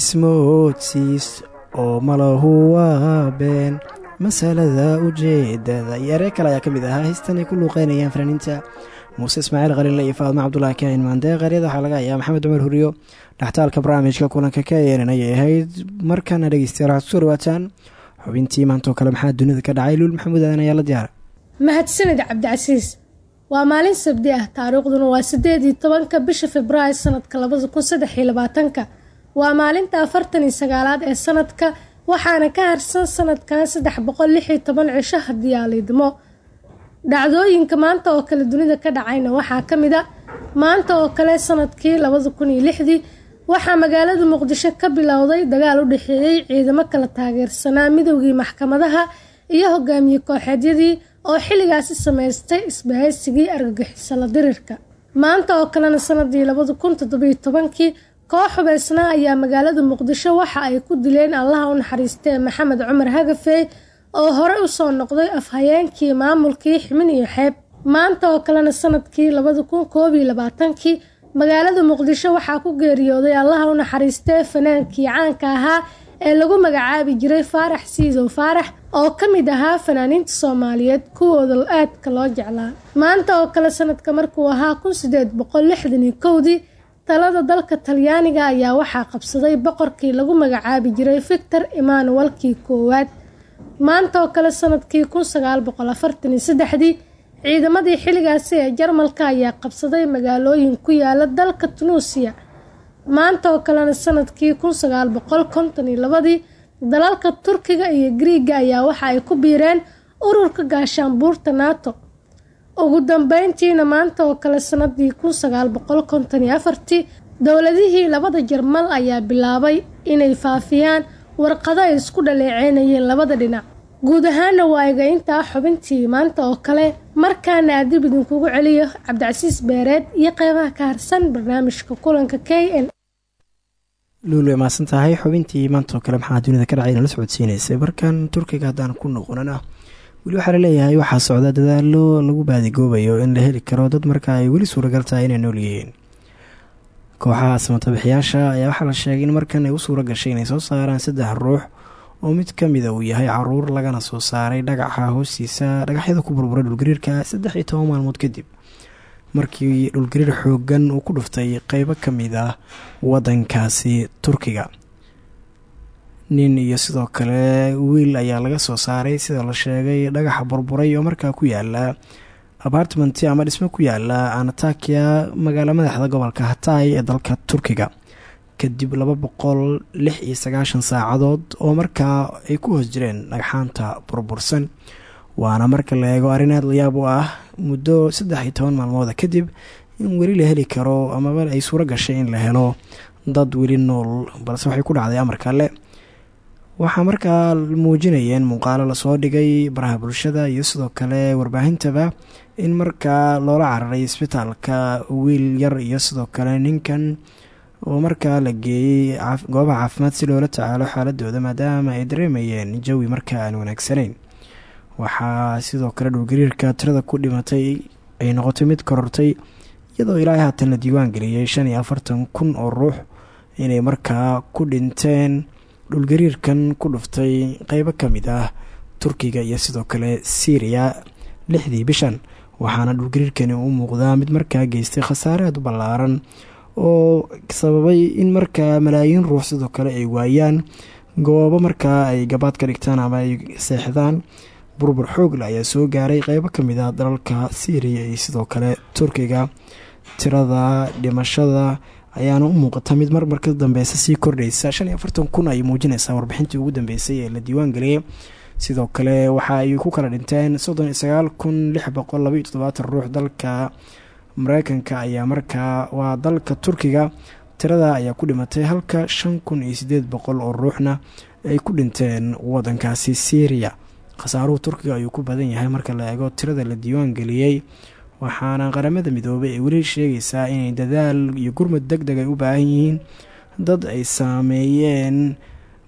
ismoodsiis oo malahu waa been masalada ujeedada iyo erey kale ayaa ka mid ahaa. Heystan ay ku luuqeynayaan fanaaniinta. Muuse ismaaciil khaliille iyo faadma cabdulaahi kaahin maandee qaryada waxaa laga hayaa maxamed cumar huriyo dhextaalka barnaamijka kulanka ka yeeran ayay ahayd markaana dhegeystayaal waxaad ku soo dhawaataan. Xubintii maantoo kale maxaa dunida ka dhacay? Luul maxamuud aadan ayaa la diyaara mahadsanid cabdicasiis waa maalin sabdi ah. Taariikhduna waa sideed iyo tobanka bisha februaayo sanadka labada kun saddex waa maalinta afartan iyo sagaalaad ee sanadka waxaana ka harsan sanadkan saddex boqol lix iyo dhacdooyinka maanta oo kale dunida ka dhacayna waxaa ka mid a maanta oo kale sannadkii labada kun waxaa magaalada muqdisho ka bilowday dagaal u dhexeeyey ciidamo kala taageersanaa midowgii maxkamadaha iyo hogaamiye kooxeedyadii oo xilligaasi samaystay isbahaysigii argagixisala dirirka. Maanta oo kalena sanadii labada kun koox hubeysnaa ayaa magaalada muqdisho waxa ay ku dileen allaha u naxariistee maxamed cumar hagafey oo horey u soo noqday afhayeenkii maamulkii ximin iyo xeeb. Maanta oo kalena sannadkii labada kun magaalada muqdisho waxaa ku geeriyooday allaha u naxariistee fanaankii caanka ahaa ee lagu magacaabi jiray faarax siidow faarax oo ka mid ahaa fanaaniinta soomaaliyeed. Kuwooda aadka loo jeclaa. Maanta oo kale sanadka markuu ahaa kun sideed boqol lixdan iyo kowdii talada dalka talyaaniga ayaa waxaa qabsaday boqorkii lagu magacaabi jiray victor emmanuelkii koowaad maanta oo kale sannadkii kun sagaal ciidamadii xilligaasi ee jarmalka ayaa qabsaday magaalooyin ku yaalla dalka tunuusiya maanta oo kalena sannadkii kun sagaal boqol konton dalalka turkiga iyo griiga ayaa waxa ay ku biireen ururka gaashaanbuurta nato ugu dambeyntiina maanta oo kale sanadii kun sagaal boqol konton iyo afartii dowladihii labada jarmal ayaa bilaabay inay faafiyaan warqado ay isku dhaleeceynayeen labada dhinac. Guud ahaana waa iga intaa xubintii maanta oo kale markaana aadib idinkugu celiyo cabdicasiis beereed iyo qeybaha ka harsan barnaamijka kulanka k n luul way mahadsan tahay xubintii maantoo kale maxaa dunida ka dhacay nala socodsiinaysay. Markan turkiga haddaan ku noqonana weli waxaa la leeyahay waxaa socda dadaalo lagu baadigoobayo in la heli karo dad markaa ay weli suuragal tahay inay nool yihiin. Kooxaha samatabixiyaasha ayaa waxaa la sheegay in markan ay u suura gashay inay soo saaraan saddex ruux oo mid ka mida uu yahay carruur lagana soo saaray dhagaxa hoostiisa dhagaxyada ku burburay dhulgariirka saddex iyo toban maalmood kadib. Markii dhulgariir xoogan uu ku dhuftay qeybo ka mid ah wadankaasi turkiga nin iyo sidoo kale wiil ayaa laga soo saaray sida la sheegay dhagaxa burburay oo markaa ku yaalla apartment ama dhismo ku yaalla anatakia magaalo madaxda gobolka hatay ee dalka turkiga. Kadib laba boqol lix iyo sagaashan saacadood oo markaa ay ku hoos jireen dhagxaanta burbursan. Waana marka la eego arrin aad layaab u ah muddo saddex iyo toban maalmooda kadib in weli la heli karo amaba ay suuro gashay in la helo dad weli nool balse waxay ku dhacday amarka le waxaa markaa muujinayeen muuqaalo la soo dhigay baraha bulshada iyo sidoo kale warbaahintaba in markaa loola cararay isbitaalka wiil yar iyo sidoo kale ninkan oo markaa la geeyey goobaha caafimaad si loola tacaalo xaaladooda maadaama ay dareemayeen jawi markaa aan wanaagsanayn. Waxaa sidoo kale dhulgariirka tirada ku dhimatay ay noqotay mid korortay iyadoo ilaahay haatan la diiwaan geliyey shan iyo afartan kun oo ruux inay markaa ku dhinteen dhulgariirkan ku dhuftay qeybo ka mid ah turkiga iyo sidoo kale syriya lixdii bishan. Waxaana dhulgariirkani u muuqdaa mid markaa geystay khasaare u ballaaran oo sababay in markaa malaayiin ruux sidoo kale ay waayaan goobo markaa ay gabaad ka dhigtaan ama ay seexdaan. Burbur xoogle ayaa soo gaaray qeybo ka mid ah dalalka syriya iyo sidoo kale turkiga tirada dhimashada ayaana u muuqata mid marmar ka dambeysa sii kordhaysa. Shan iyo afartan kun ay muujinaysaa warbixintii ugu dambeysay ee la diiwaan geliyay sidoo kale waxa ay ku kala dhinteen soddon iyo sagaal kun lix boqol labaiyo toddobaatan ruux dalka. Mareykanka ayaa markaa waa dalka turkiga. Tirada ayaa ku dhimatay halka shan kun iyo sideed boqol oo ruuxna ay ku dhinteen wadankaasi syriya khasaaruhu turkiga ayuu ku badan yahay marka la eego tirada la diiwaan geliyey waxaana qaramada midoobay ay weli sheegaysaa inay dadaal iyo gurmud deg deg ay u baahan yihiin. Dad ay saameeyeen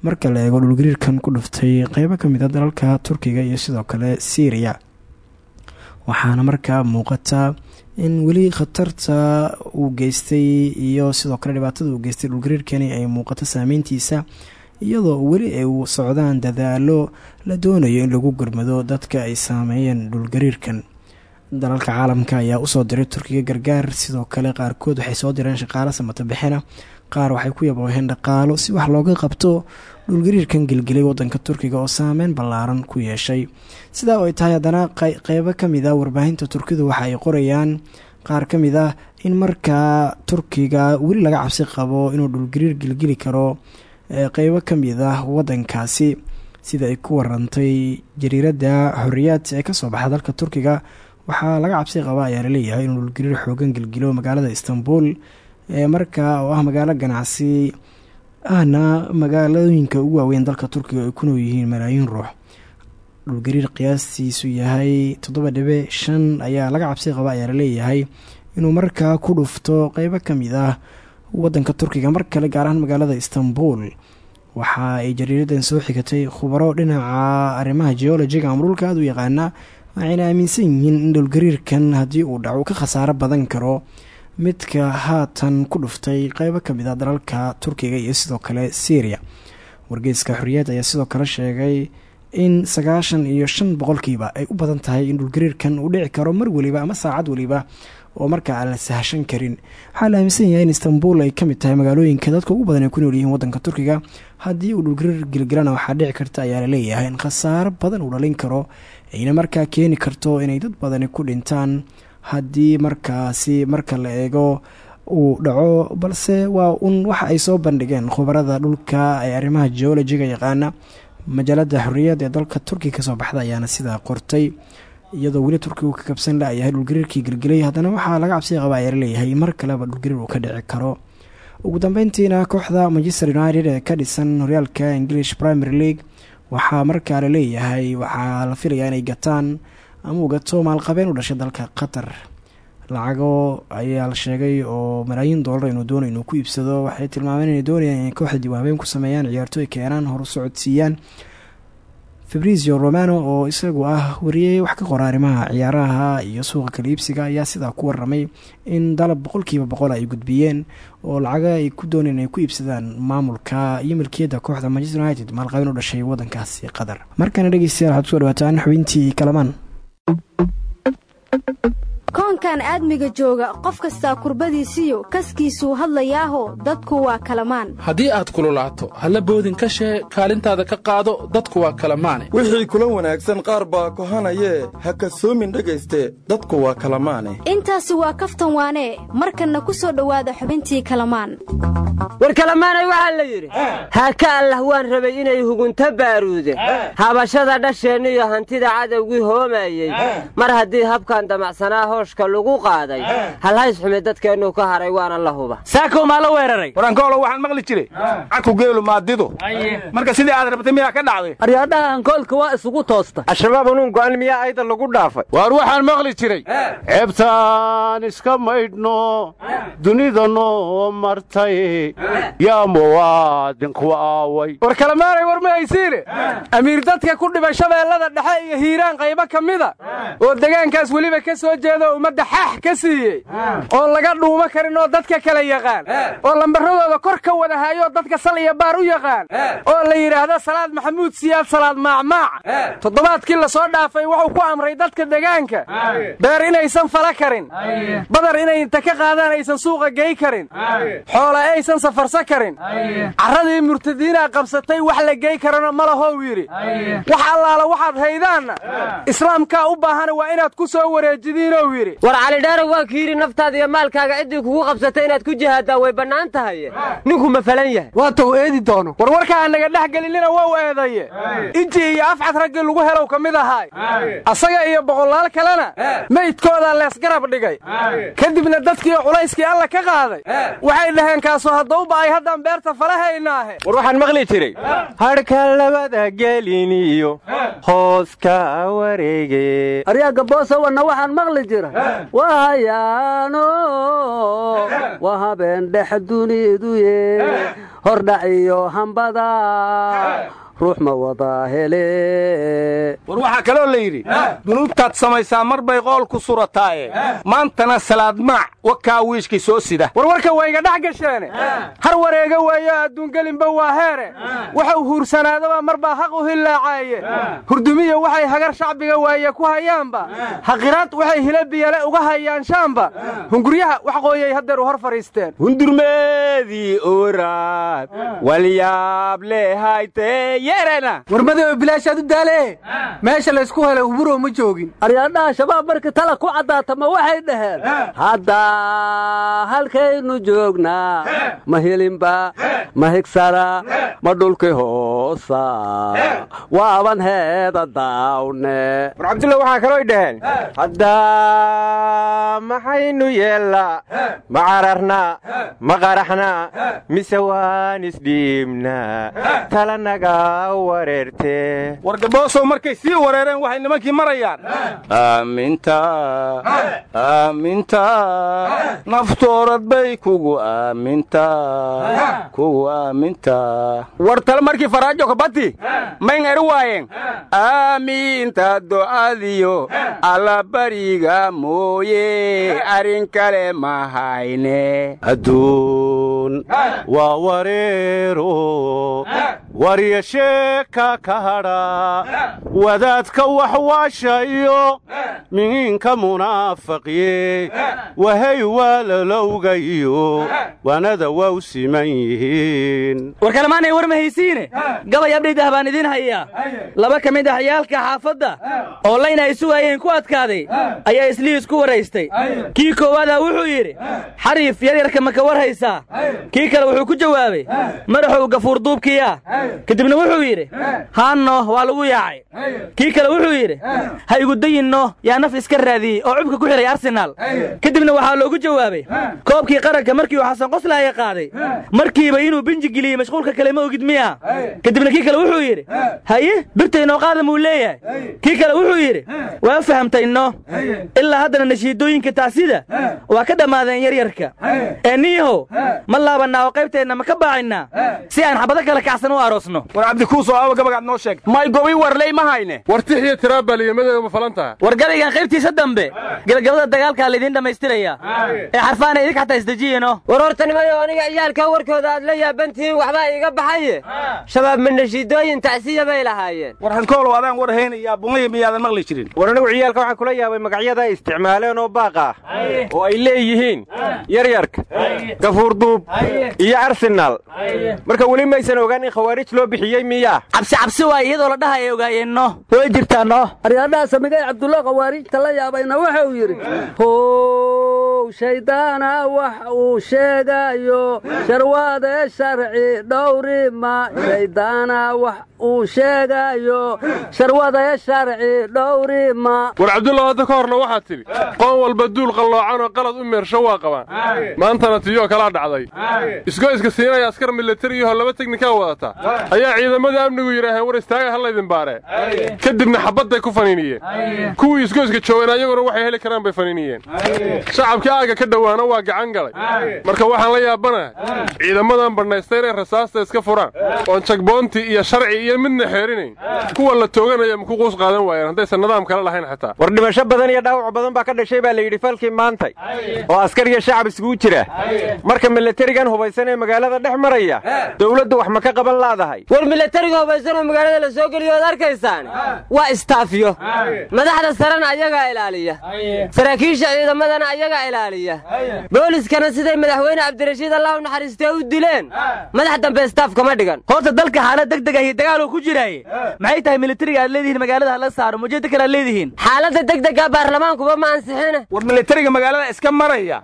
marka la eego dhulgariirkan ku dhuftay qeybo ka mid a dalalka turkiga iyo sidoo kale syriya waxaana markaa muuqata in weli khatarta uu geystay iyo sidoo kale dhibaatada uu geystay dhulgariirkani ay muuqato saameyntiisa iyadoo weli ay socdaan dadaalo la doonayo in lagu gurmado dadka ay saameeyeen dhulgariirkan dalalka caalamka ayaa u soo diray turkiga gargaar. Sidoo kale qaarkood waxay soo direen shaqaalo samata bixina. Qaar waxay ku yabooheen dhaqaalo si wax looga qabto. Dhulgariirkan gelgelay wadanka turkiga oo saameyn ballaaran ku yeeshay. Sidaa ay tahay haddana qeybo ka mid ah warbaahinta turkidu waxa ay qorayaan. Qaar ka mid ah in markaa turkiga weli laga cabsi qabo inuu dhulgariir gelgeli karo qeybo ka mid ah wadankaasi sida ay ku warantay jariiradda xoriyaad ee ka soo baxa dalka turkiga waxaa laga cabsi qaba ayaa la leeyahay inuu dhulgariir xoogan gelgilo magaalada istanbul. Ee markaa oo ah magaalo ganacsi ahna magaalooyinka ugu waaweyn dalka turkiga ay ku nool yihiin malaayiin ruux. Dhulgariir qiyaastiisu yahay toddoba dhibe shan ayaa laga cabsi qaba ayaa la leeyahay inuu markaa ku dhufto qeybo ka mid ah wadanka turkiga. Mar kale gaar ahaan magaalada istanbul waxa ay jariiradan soo xigatay khubaro dhinaca arrimaha geologiga ama dhulka aada u yaqaana waxayna aaminsan yihiin in dhulgariirkan haddii uu dhaco ka khasaaro badan karo. Midka haatan ku dhuftay qeybo ka mid ah dalalka turkiga iyo sidoo kale syriya wargeyska xoriyaad ayaa sidoo kale sheegay in sagaashan iyo shan boqolkiiba ay u badan tahay in dhulgariirkan uu dhici karo mar weliba ama saacad weliba oo markaa aan la sahashan karin. Waxaa la aaminsan yahay in istanbul ay ka mid tahay magaalooyinka dadka ugu badan ay ku nool yihiin wadanka turkiga. Haddii uu dhulgariir gelgelana waxaa dhici karta ayaa la leeyahay in khasaaro badan uu dhalin karo ayna markaa keeni karto inay dad badani ku dhintaan haddii markaasi marka la eego uu dhaco balse waa un waxa ay soo bandhigeen. Khubarada dhulka ee arrimaha geologiga yaqaana majaalada xorriyad ee dalka turkiga ka soo baxda ayaana sidaa qortay iyadoo weli turkigu ka kabsan la-yahay dhulgariirkii gelgelay haddana waxaa laga cabsi qaba ayaa la leeyahay mar kaleba dhulgariir uu ka dhici karo. Ugu dambeyntiina kooxda manchester united ee ka dhisan horyaalka english primary league waxaa markaa la leeyahay waxaa la filayaa inay gataan ama uu gato maalqabeen u dhashay dalka qatar. Lacago ayaa la sheegay oo malaayiin doolar inuu doonay inuu ku iibsado. Waxay tilmaameen inay doonayaan inay kooxda dib habeen ku sameeyaan ciyaartooy keenaan horu socodsiiyaan fabrizio romano oo isagu ah wariyey wax ka qora arrimaha ciyaaraha iyo suuqa kala iibsiga ayaa sidaa ku waramay in dalab boqolkiiba boqol ay gudbiyeen oo lacaga ay ku dooneen ay ku iibsadaan maamulka iyo milkiyadda kooxda manchester united maalqabeen u dhashay wadankaasi qatar markana dhegeystayaal waxaad ku soo dhawaataan xubintii kalamaan koonkan aadmiga jooga qof kastaa kurbadiisiyo kaskiisuu hadlayaaho dadku waa kalamaan. Haddii aad kululaato halla boodin ka shee kaalintaada ka qaado dadku waa kalamaane. Wixii kula wanaagsan qaar baa kohanayee ha kasoomin dhegayste dadku waa kalamaane. Intaasi waa kaftan waanee markanna ku soo dhowaada xubintii kalamaan. War kalamaanay waxaa la yidhi haaka allah waan rabay inay hugunta baaruude. Habashada dhasheenniyo hantida cadowgii hoomayey mar haddii habkan damacsanaa hooshka lagu qaaday. Halhays xume dadkeennuu ka haray waana la huba. Saakow maa la weeraray? Warankoolo waxaan maqli jiray. Cadku geelu maadidu marka sidii aad rabtay miyaa ka dhacday? Aryaadhaha ankoolka waa isugu toosta. Al-shabaab go'an miyaa ayda lagu dhaafay. Waar waxaan maqli jiray. Ceebtaan iska maydhno dunida noo martay. Yaa muwaadinku aaway. War kalemaanay war ma haysiine? Amiir dadka ku dhibay shabeellada dhexe iyo hiiraan qaybo ka mida? Oo degaankaas weliba ka soo jeeda ummadda xaax ka siiyey. Oo laga dhuumo karin oo dadka kala yaqaan. Oo lambaradooda kor ka wada hayo dadka sal iyo baar u yaqaan. Oo la yidhaahdo salaad maxamuud siyaad salaad maacmaac. Toddobaadkii la soo dhaafay wuxuu ku amray dadka degaanka beer inaysan fala karin. Badar inay inta ka qaadaan aysan suuqa gey karin. Xoola aysan safarsa karin. Carradii murtadiinaa qabsatay wax la gey karana ma lahow yidhi. Wax allaala waxaad haydaanna. Islaamkaa u baahana waa inaad ku soo wareejidiinow yidhi war calidheerow waa ki yidhi naftaada iyo maalkaaga ciddii kugu qabsatay inaad ku jihaaddaa way bannaan tahay. Ninku ma falan yahay. Waata uu eedi doono. War warkaa naga dhex gelinina waa eedaye. Inji iyo afcad raggii lagu helow ka mid ahaay asaga iyo boqolaal kalena meydkoodaa leesgarab dhigay. Kadibna dadkii culayskii alla ka qaaday. Waxay dhaheen kaasu haddauba ay haddaan beerta falahaynaahe. War waxaan maqli jiray. Hadhka labada geliniyo hooska wareege aryaagga boosawanna waxaan maqli jira waa hayaano waa habeen dhex duniduye hordhac iyo hambada ruux ma wadaa hele. War waxaa kaloo la yidhi dunuubtaad samaysaa mar bay qool ku surataaye. Maantana salaad maac wakaa wiishkii soo sida. Warwarka wayga dhex gasheene. Har wareega weeyo adduungelinba waa heere. Waxau huursanaadaba mar baa haq u hillaacaaye hurdumiya waxay hagar shacbiga waaye ku hayaanba. Haqiraad waxay hilabiyale uga hayaan shaamba hunguryaha wax qooyay haddeer u hor fadhiisteen. Hundurmeedii oraad walyaab leehaytee warmadoo bilaashaad u daale meesha laysku helay huburow ma joogin. Aryaadhaha shabaab markii tala ku caddaata ma waxay dhaheen? Hadda halkaynu joognaa. Ma hilinba ma higsana ma dhulki hoosa? Waaban heeda daawne. War cabdulla waxaa kalooy dhaheen. Hadda maxaynu yeellaa ma cararna. Ma qaraxna. Mise waan isdhiibnaa talanaga war gaboosow markay sii wareereen waxay nimankii marayaan. Aaminta. Aaminta. Naftoorad bay kugu aamintaa kugu aamintaa war tale markii faraajo kabati mayn eri waayeen. Aamiinta do'adiyo allabariga mooye arrin kale ma hayne waa wareero. Warya sheeka ka hadha wadaadka waxwaashayo mihiinka munaafaqiye wahay waalalowgayo wanada waa u siman yihiin. War kalemaanay war ma haysiine gabay abdhaydah baan idiin hayaa. Laba ka mid ah ciyaalka xaafadda oo layna ay sugaayeen ku adkaaday ayaa islihiis ku waraystay. Kii koowaadaa wuxuu yidhi xariif yaryarka ma ka war haysaa kii kale wuxuu ku jawaabay madaxow gafuur duubkiyaa kadibna wuxuu yidhi haanno waa lagu yaacay. Kii kale wuxuu yidhi ha igu dayinno yaa naf iska raadiyey oo cubka ku xidhay arsenaal kadibna waxaa loogu jawaabay koobkii qaranka markii uu xasan qoslaaya qaaday markiiba inuu binji geliyey mashquulka kale ma ogid miya. Kadibna kii kale wuxuu yidhi haye birtaynoo qaadam uu leeyahay. Kii kale wuxuu yidhi waa fahamtayno ilaa haddana nashiidooyinka tacsida waa ka dhammaadeen yaryarka. Ee laabannaa oo qaybteenna ma ka baacaynaa si aan xabado kale kacsan u aroosno. War cabdikuusoo aba gabagaad noo sheeg. May gobi warley ma hayne? War tix iyo tiraabaliyamadooda ma falan taha war gabaygan qaybtiisa dambe. Gebagabada dagaalkaa laydiin dhammaystiraya. Ee xarfaana idinka xataa isdejiyeno war hortanimayo aniga ciyaalka warkooda aad la yaabantihiin waxbaa iiga baxaye. Shabaab manashiidooyin tacsiya bay lahaayeen war hankoolow adaan war haynayaa bunaya miyaadan maqli jirin. War anigu ciyaalka waxaan kula yaabay magacyada ay isticmaaleen oo baaq ah oo ay leeyihiin. Yaryarka. Gafuurduub iyo arsenaal marka weli maysan ogaan in khawaarij loo bixiyey miyaa cabsi cabsi waa iyadoo la dhaha ay ogaayeenno. Way jirtaanno aryaadhaha samigay cabdullah khawaarijta la yaabayna wuxuu yidhi how shayddaana wax uu sheegayo sharwaade sharci dhowrima shayddaana wax uu sheegayo sharwade sharci dhowrima war cabdullah hadda ka horna waxaad tidhi qoon walba duul qalloocanoo qalad u meersho waa qabaan. Maantana tiyoo kalaa dhacday. Isgoyska siinaya askar milatariyaho laba teknikaa wadata. Ayaa ciidamada amnigu yidhaaheen war istaaga ha laydin baaree kadibna xabadday ku faniiniyeen. Kuwii isgoyska joogeen ayaguna waxay heli karaan bay faniiniyeen aagga ka dhowaana waa gacan galay. Marka waxaan la yaabanahay ciidamadan badhnaysta inay rasaasta iska furaan. Oon jagboonti iyo sharci iyo midna xeerinayn. Kuwa la tooganaya maku quus qaadan waayeen haddaysan nidaam kale lahayn xataa. War dhimasho badan iyo dhaawac badan baa ka dhashay baa la yidhi falkii maantay. Oo askar iyo shacab iskugu jira. Marka milatarigan hubaysan ee magaalada dhex maraya dowladdu wax ma ka qaban laadahay. War milatariga hubaysan oo magaalada la soo geliyo ood arkaysaan waa istaafiyo. Madaxda sarena ayagaa ilaaliya. Saraakiisha ciidamadana ayagaa ilaaliya booliskana siday madaxweyne cabdirashiid allah u naxariistee u dileen. Madax dambe istaaf kama dhigan. Horta dalka xaalad deg deg ah iyo dagaaloo ku jiraaye maxay tahay militariga aad leedihiin magaalada hala saaro mujeeda kale aad leedihiin? Xaaladda degdega baarlamaankuba ma ansixina. War militariga magaalada iska maraya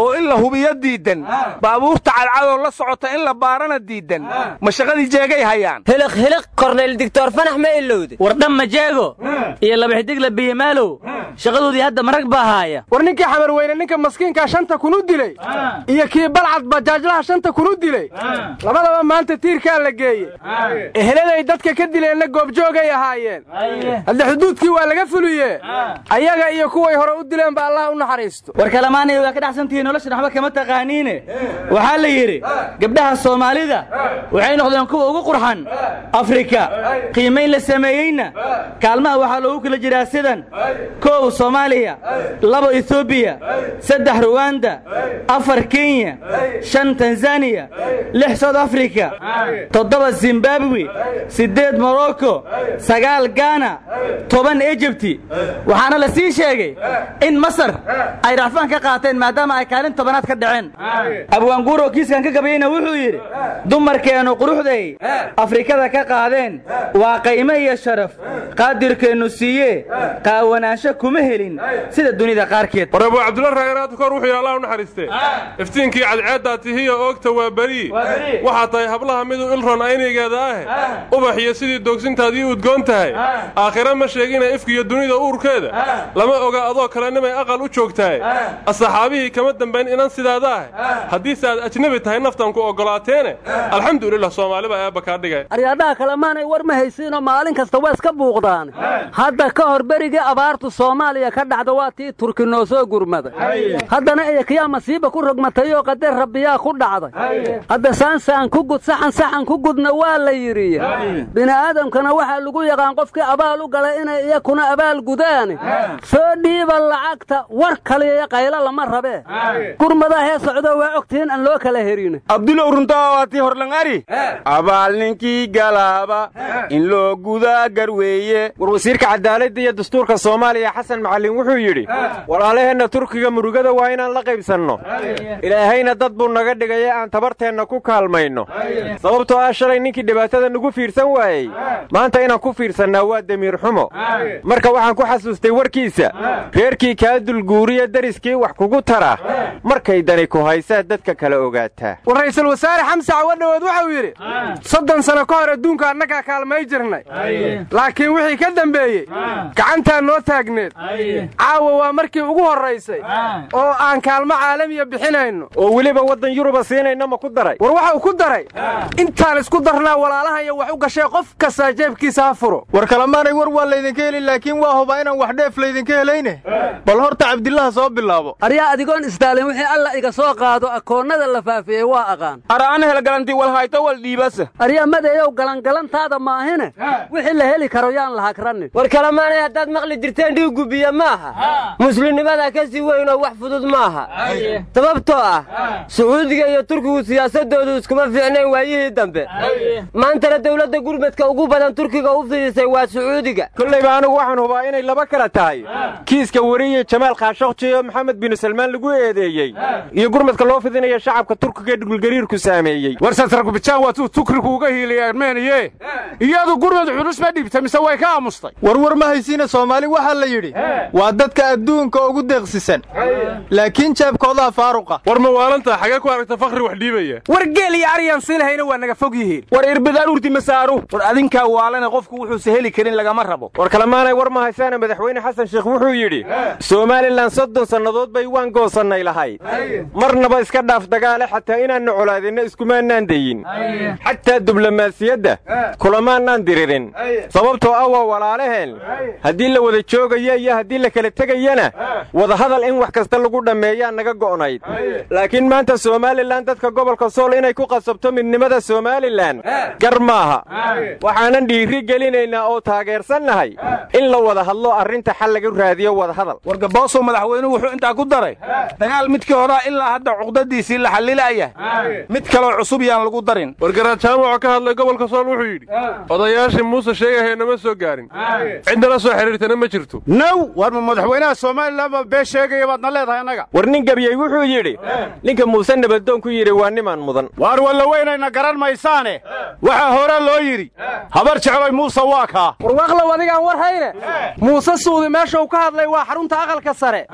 oo in la hubiyo diidan baabuurta cadcadoo la socota in la baarana diidan ma shaqadii jeegay hayaan. Hiliq hiliq korneyl dictor fanax ma ilowde war dhan majeego iyo labaxidigla biyimaalow shaqadoodii hadda marag baa haaya. War ninkii xamarweyne ninka maskiinkaa shanta kun u dilay iyo kii balcad bajaajlaha shanta kun u dilay labadaba maanta tiirkaa la geeyey. Eheladay dadka ka dileenna goobjoogay ahaayeen. Hadde xuduudkii waa laga fuliye ayaga iyo kuway hore u dileen ba allah u naxariisto war kalamaanay waa ka dhexsantihiin noloshan waxba kama taqaaniine. Waxaa la yidhi gabdhaha soomaalida waxay noqdeen kuwa ugu qurxan afrika. Qiimayn la sameeyeyna. Kaalmaha waxaa loogu kala jiraa sidan kow soomaaliya labo etoobiya saddex ruwanda afar kenya shan tanzaniya lix south africa toddoba zimbabwe siddeed morocco sagaal gana toban ejibti waxaana la sii sheegay in masar ay racfaan ka qaateen maadaama ay kaalin tobanaad ka dhaceen. Abwaanguuro kiiskan ka gabayeyna wuxuu yidhi dumarkeennu quruxday afrikada ka qaadeen waa qaymo iyo sharaf. Qaadirkeennu siiye qaawanaansho kuma helin. Sida dunida qaarkeed. War abuu cabdulla raaganaad kor wuxuu yidhi allah u naxariistee iftiinkii cadceeddaa tihiya oogta waa beri. Waxaa tahay hablaha miduu ilron aynaygeeda ahe. Ubax iyo sidii doogsintaadii udgoon tahay aakhira ma sheegina ifkiyo dunida uurkeeda. Lama oga adoo kale nimay aqal u joogtahay. Asxaabihii kama dambayn inan sidaada ahe. Haddiise aad ajnebi tahay naftan ku oggolaateene alxamdulilah soomaali baa eebba kaa dhigay. Aryaadhaha kale maanay war ma haysiinoo maalin kasta waa iska buuqdaan. Hadda ka hor berigii abaartu soomaaliya ka dhacda waa tii turki noo soo gurmaday. Haddana iyakiyaa masiiba ku rogmatayoo qadar rabbiyaa ku dhacday. Hadda saansaan ku gud saxan saxan ku gudna waa la yidhi bini'aadamkana waxaa lagu yaqaan qofkii abaal u galay inay iyakuna abaal gudaani. Soo dhiiba lacagta war kaliya qaylo lama rabee gurmada hee socdo waa ogtihiin aan loo kala herin. Abdulow runtaa waatii horlangari? Abaal ninkii galaaba in loo gudaa garweeye. War wasiirka cadaaladda iyo dastuurka soomaaliya xasan macallin wuxuu yidhi walaalaheenna turkiga murugada waa inaan la qaybsanno. Ilaahayna dad buu naga dhigay aan tabarteenna ku kaalmayno. Sababtoo ah shalay ninkii dhibaatada nagu fiirsan waayey. Maanta inaan ku fiirsannaa waa demiir xumo. Marka waxaan ku xasuustay warkiisa. Reerkii kaa dulguuriya dariskii wax kugu tara. Markay dani ku haysaa dadka kala ogaataa yidhi soddon sano ka hor adduunka annagaa kaalmay jirnay. Laakiin wixii ka dambeeyey gacantaa noo taagneed. Caawa waa markii ugu horraysay oo aan kaalmo caalamiya bixinayno. Oo weliba waddan yuruba siinayna ma ku daray. War waxa uu ku daray. Intaan isku darnaa walaalahaya wax u gashay qof kastaa jeebkiisa ha furo. War kalamaanay war waa laydinka heli laakiin waa hubaa inaan wax dheef laydinka helayne. Bal horta cabdillaha soo bilaabo. Aryaa adigoon istaalin wixii alla iga soo qaado akoonnada la faafiyey waa aqaan ara'an helgalanti walhayto wal dhiibasa aryaa madeeyow galangalantaada maahine? Wixii la heli karo yaan la hagranin war kalamaanay haddaad maqli jirteen dhiiggu biyo maaha. Muslimnimada ka sii weyn oo wax fudud maaha. Sababtoo ah sacuudiga iyo turkigu siyaasadoodu iskuma fiicnayn waayihii dambe. Maantana dawladda gurmadka ugu badan turkiga u fidisay waa sacuudiga. Kollayba anigu waxaan hubaa inay laba kala tahay. Kiiska weriye jamaal khaashaqji oo maxamed bin salmaan lagu eedeeyey. Iyo gurmadka loo fidinaya shacabka turkiga ee dhulgariirku saameeyey waatuu uga hiiliyay armeniye iyadu gurmad culus ma dhibta mise way ka aamustay. Warwar ma haysiina soomaali waxaa la yidhi waa dadka adduunka ugu deeqsisan. Laakiin jeebkoodaha faaruqa. War mawaalantaa xagee ku aragta fakhri wax dhiibaya? War geel iyo aryaan waa naga fog yihiin. War irbidaan urti masaaru war adinkaa waalana qofku wuxuuse heli karin lagama rabo. War kalemaanay war ma haysaana madaxweyne xasan sheekh wuxuu yidhi somalilan soddon sannadood bay waan goosannay lahayd marnaba iska dhaaf dagaale xataa inaanna colaadinna iskumaannaan dayin xataa diblomaasiyadda kulamaannaan diririn sababtoo ah waa walaalaheen haddii la wada joogaya iyo haddii la kala tegayana wadahadal in wax kasta lagu dhammeeyaa naga go'nayd. Laakiin maanta somalilan dadka gobolka sool inay ku qasabto midnimada somalilan gar maaha. Waxaanan dhiiri gelinaynaa oo taageersannahay in la wada hadlo arrinta xal laga raadiyo wadahadal wargaboosow madaxweynuhu wuxuu intaa ku daray dagaal midkii horaa ilaa hadda cuqdadiisii la xallilaya mid kaloo cusub yaan lagu darin wargaraad jaamaco ka hadlay gobolka sool wuxuu yidhi odayaashii muuse sheegahee nama soo gaarin. Cidnala soo xidhiirtana ma jirto. Naw war ma madaxweynaha somalilan baa bee sheegaya baadna leedahay annaga. War nin gebiyey wuxuu yidhi ninka muuse nabadoon ku yidhi waa nimaan mudan. Waar walla weynayna garan maysaane. Waxaa hore loo yidhi habar jecloy muuse waa kaa warwaaqlow adigaan war hayne. Muuse suudi meeshuu ka hadlay waa xarunta aqalka sare.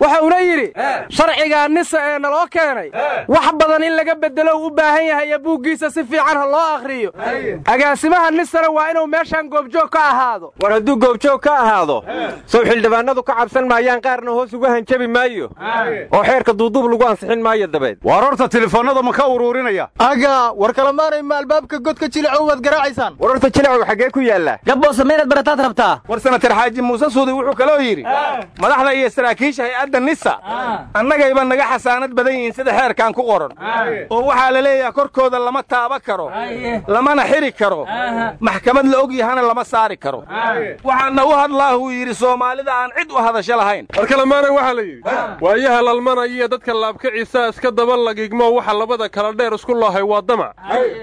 Waxauna yidhi sharcigaa nisa ee naloo keenay wax badan in laga beddelo u baahan yahay iyo buuggiisa si fiican ha loo akhriyo. Agaasimaha nisana waa inuu meeshaan goobjoog ka ahaado. War hadduu goobjoog ka ahaado sow xildhibaanadu ka cabsan maayaan qaarna hoos uga hanjabi maayo. Oo xeerka duuduub lagu ansixin maayo dabeed. Waar horta telefoonnada ma ka uruurinaya? Aga war kalamaanay ma albaabka godka jilicow waad garaacaysaan war horta jilicow xaggee ku yaallaa gabboose maynaad barataad rabtaa. War senatar xaaji muuse suudi wuxuu kaloo yidhi madaxda iyo saraakiisha hay'adda nisa annagayba naga xasaanad badan yihiin sida xeerkan ku qoran. Oo waxaa la leeyahay korkooda lama taaba karo lamana xiri karo maxkamad la og yahana lama saari karo. Waxaana u hadlaa uu yidhi soomaalida aan cid u hadasho lahayn. War kalamaanay waxaa la yidhi waayaha lalmanaya dadka laabkaciisa iska daba lagigmo waxa labada kala dheer isku loohay waa damac.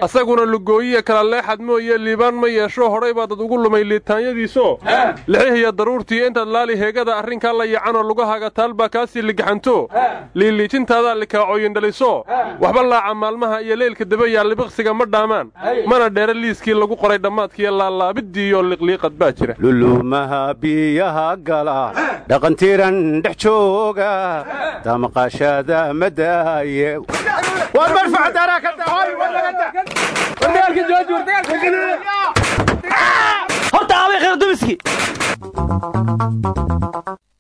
Asaguna lugooyiya kala leexad mooye liibaan ma yeesho hodhay baa dad ugu lumay liitaanyadiisoo lixihiyo daruurtii intaad laali heegada arrinkaa la yacanoo lugahaga taalbaa kaasii ligaxanto. Liiliijintaadaa likaacooyindhaliso waxba laaca maalmaha iyo leylka daba yaa libiqsiga ma dhaamaan. Mana dheere liiskii lagu qoray dhammaadkiiyo laalaabidiiyo liqliiqad baa jira. Lulumaha biyaha gala dhaqantiran dhex jooga damaqashada madaaye.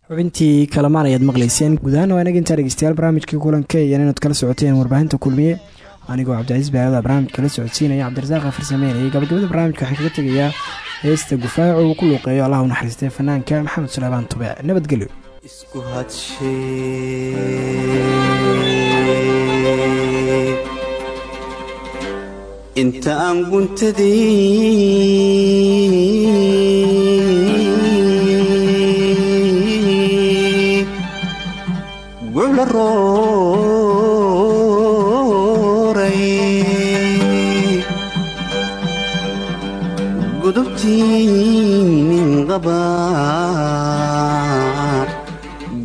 Xubintii kalamaan ayaad maqlayseen. Gudahaan waa inaga intaa dhegeystayaal barnaamijkii kulanka iyan inaad kala socoteen warbaahinta kulmiye anigoo cabdicaiis baawada barnaamijka la socodsiinaya cabdirasaaq afar sameynayay gabagabada barnaamijka waxaan kaga tegayaa heesta gufaaco ku luuqeeyo. Allah u fanaanka maxamed suleymaan tube. Nabadgelyo inta aan guntadii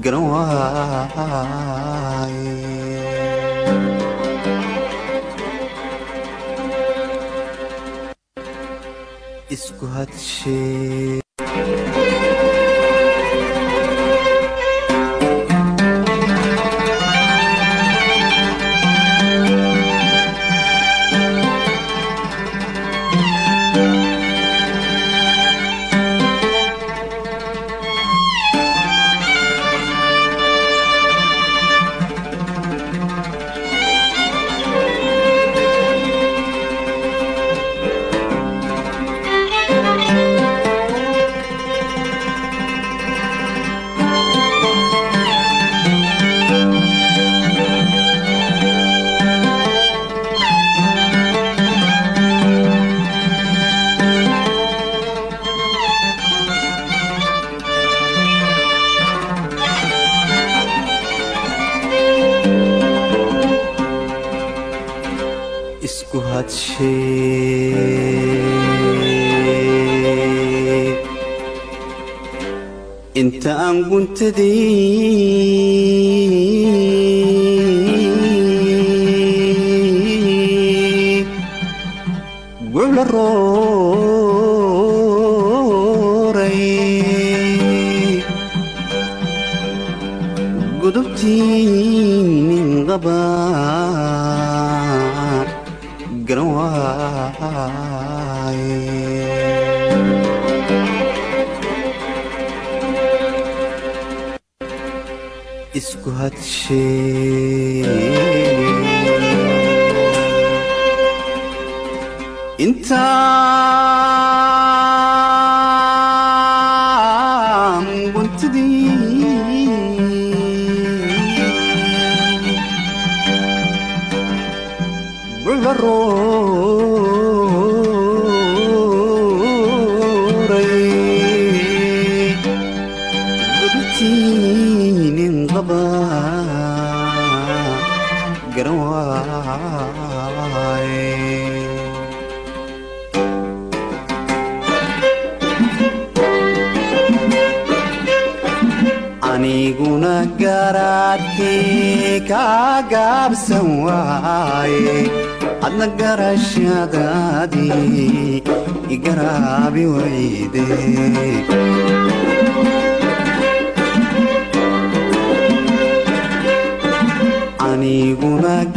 garan waaye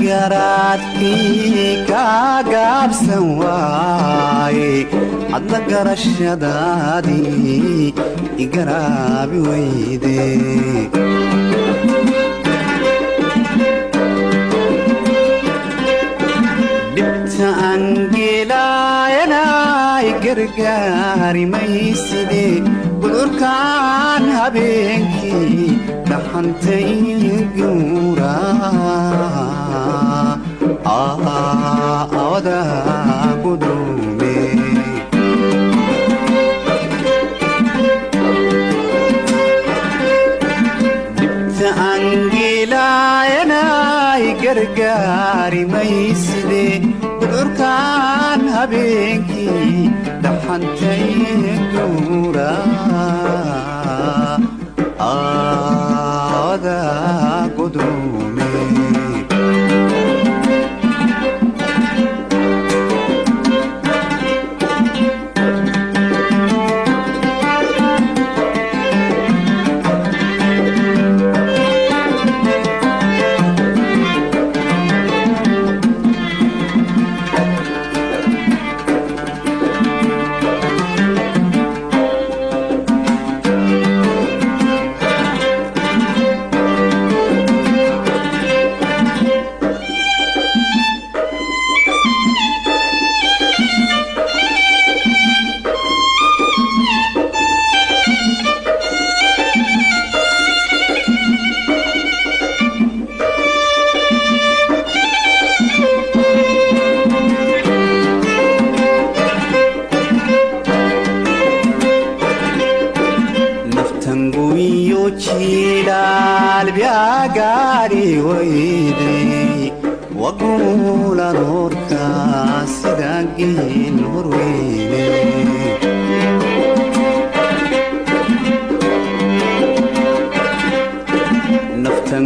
garaadkii kaa gaabsan waaye adna garashadaadii igaraabi wayde dhibta mayside gudurkaan habeenkii dhaxantay guura awada gudume dhibta angeelaayanay gargaari mayside gudurkaan habeenkii dhaxantay guura gudume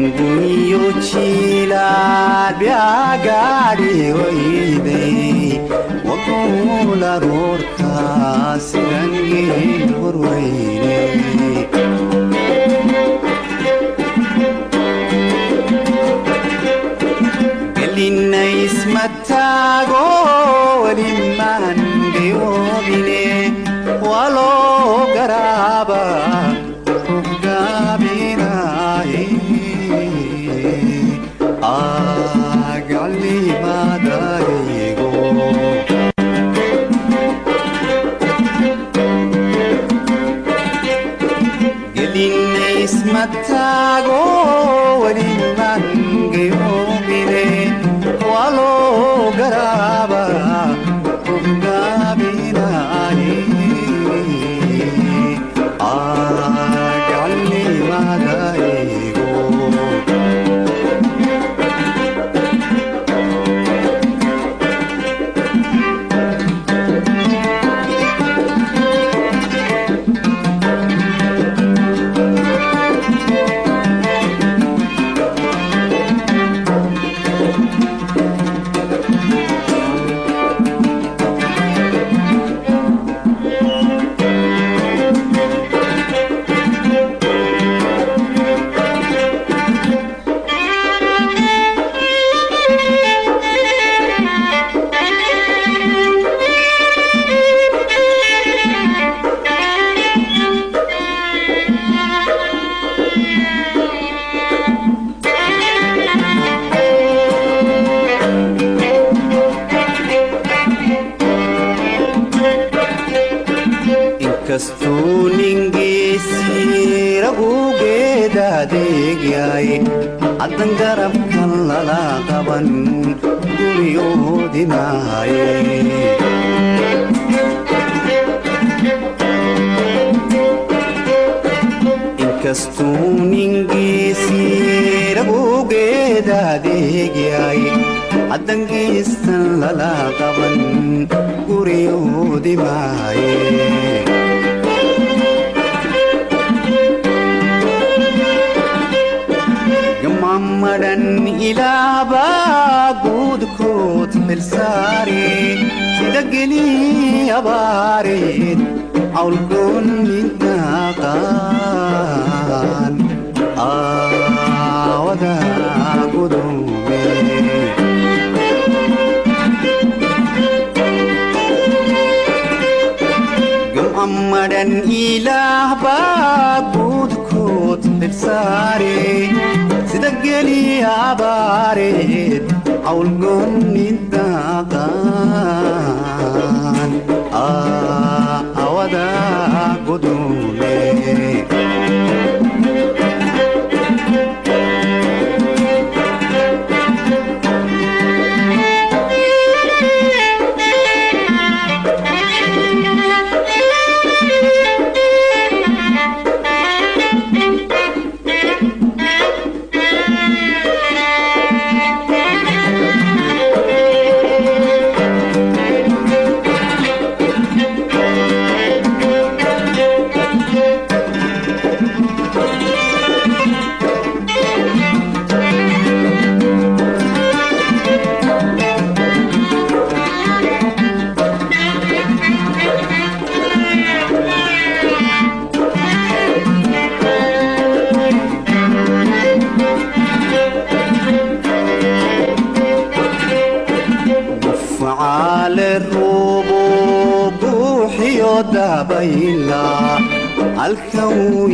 naftanguyo jiidhaal byagaadhi wayday waguulan horka sida geel horweyne cawlgoon midnaqaan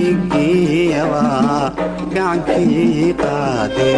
igeeyaba gacankii qaade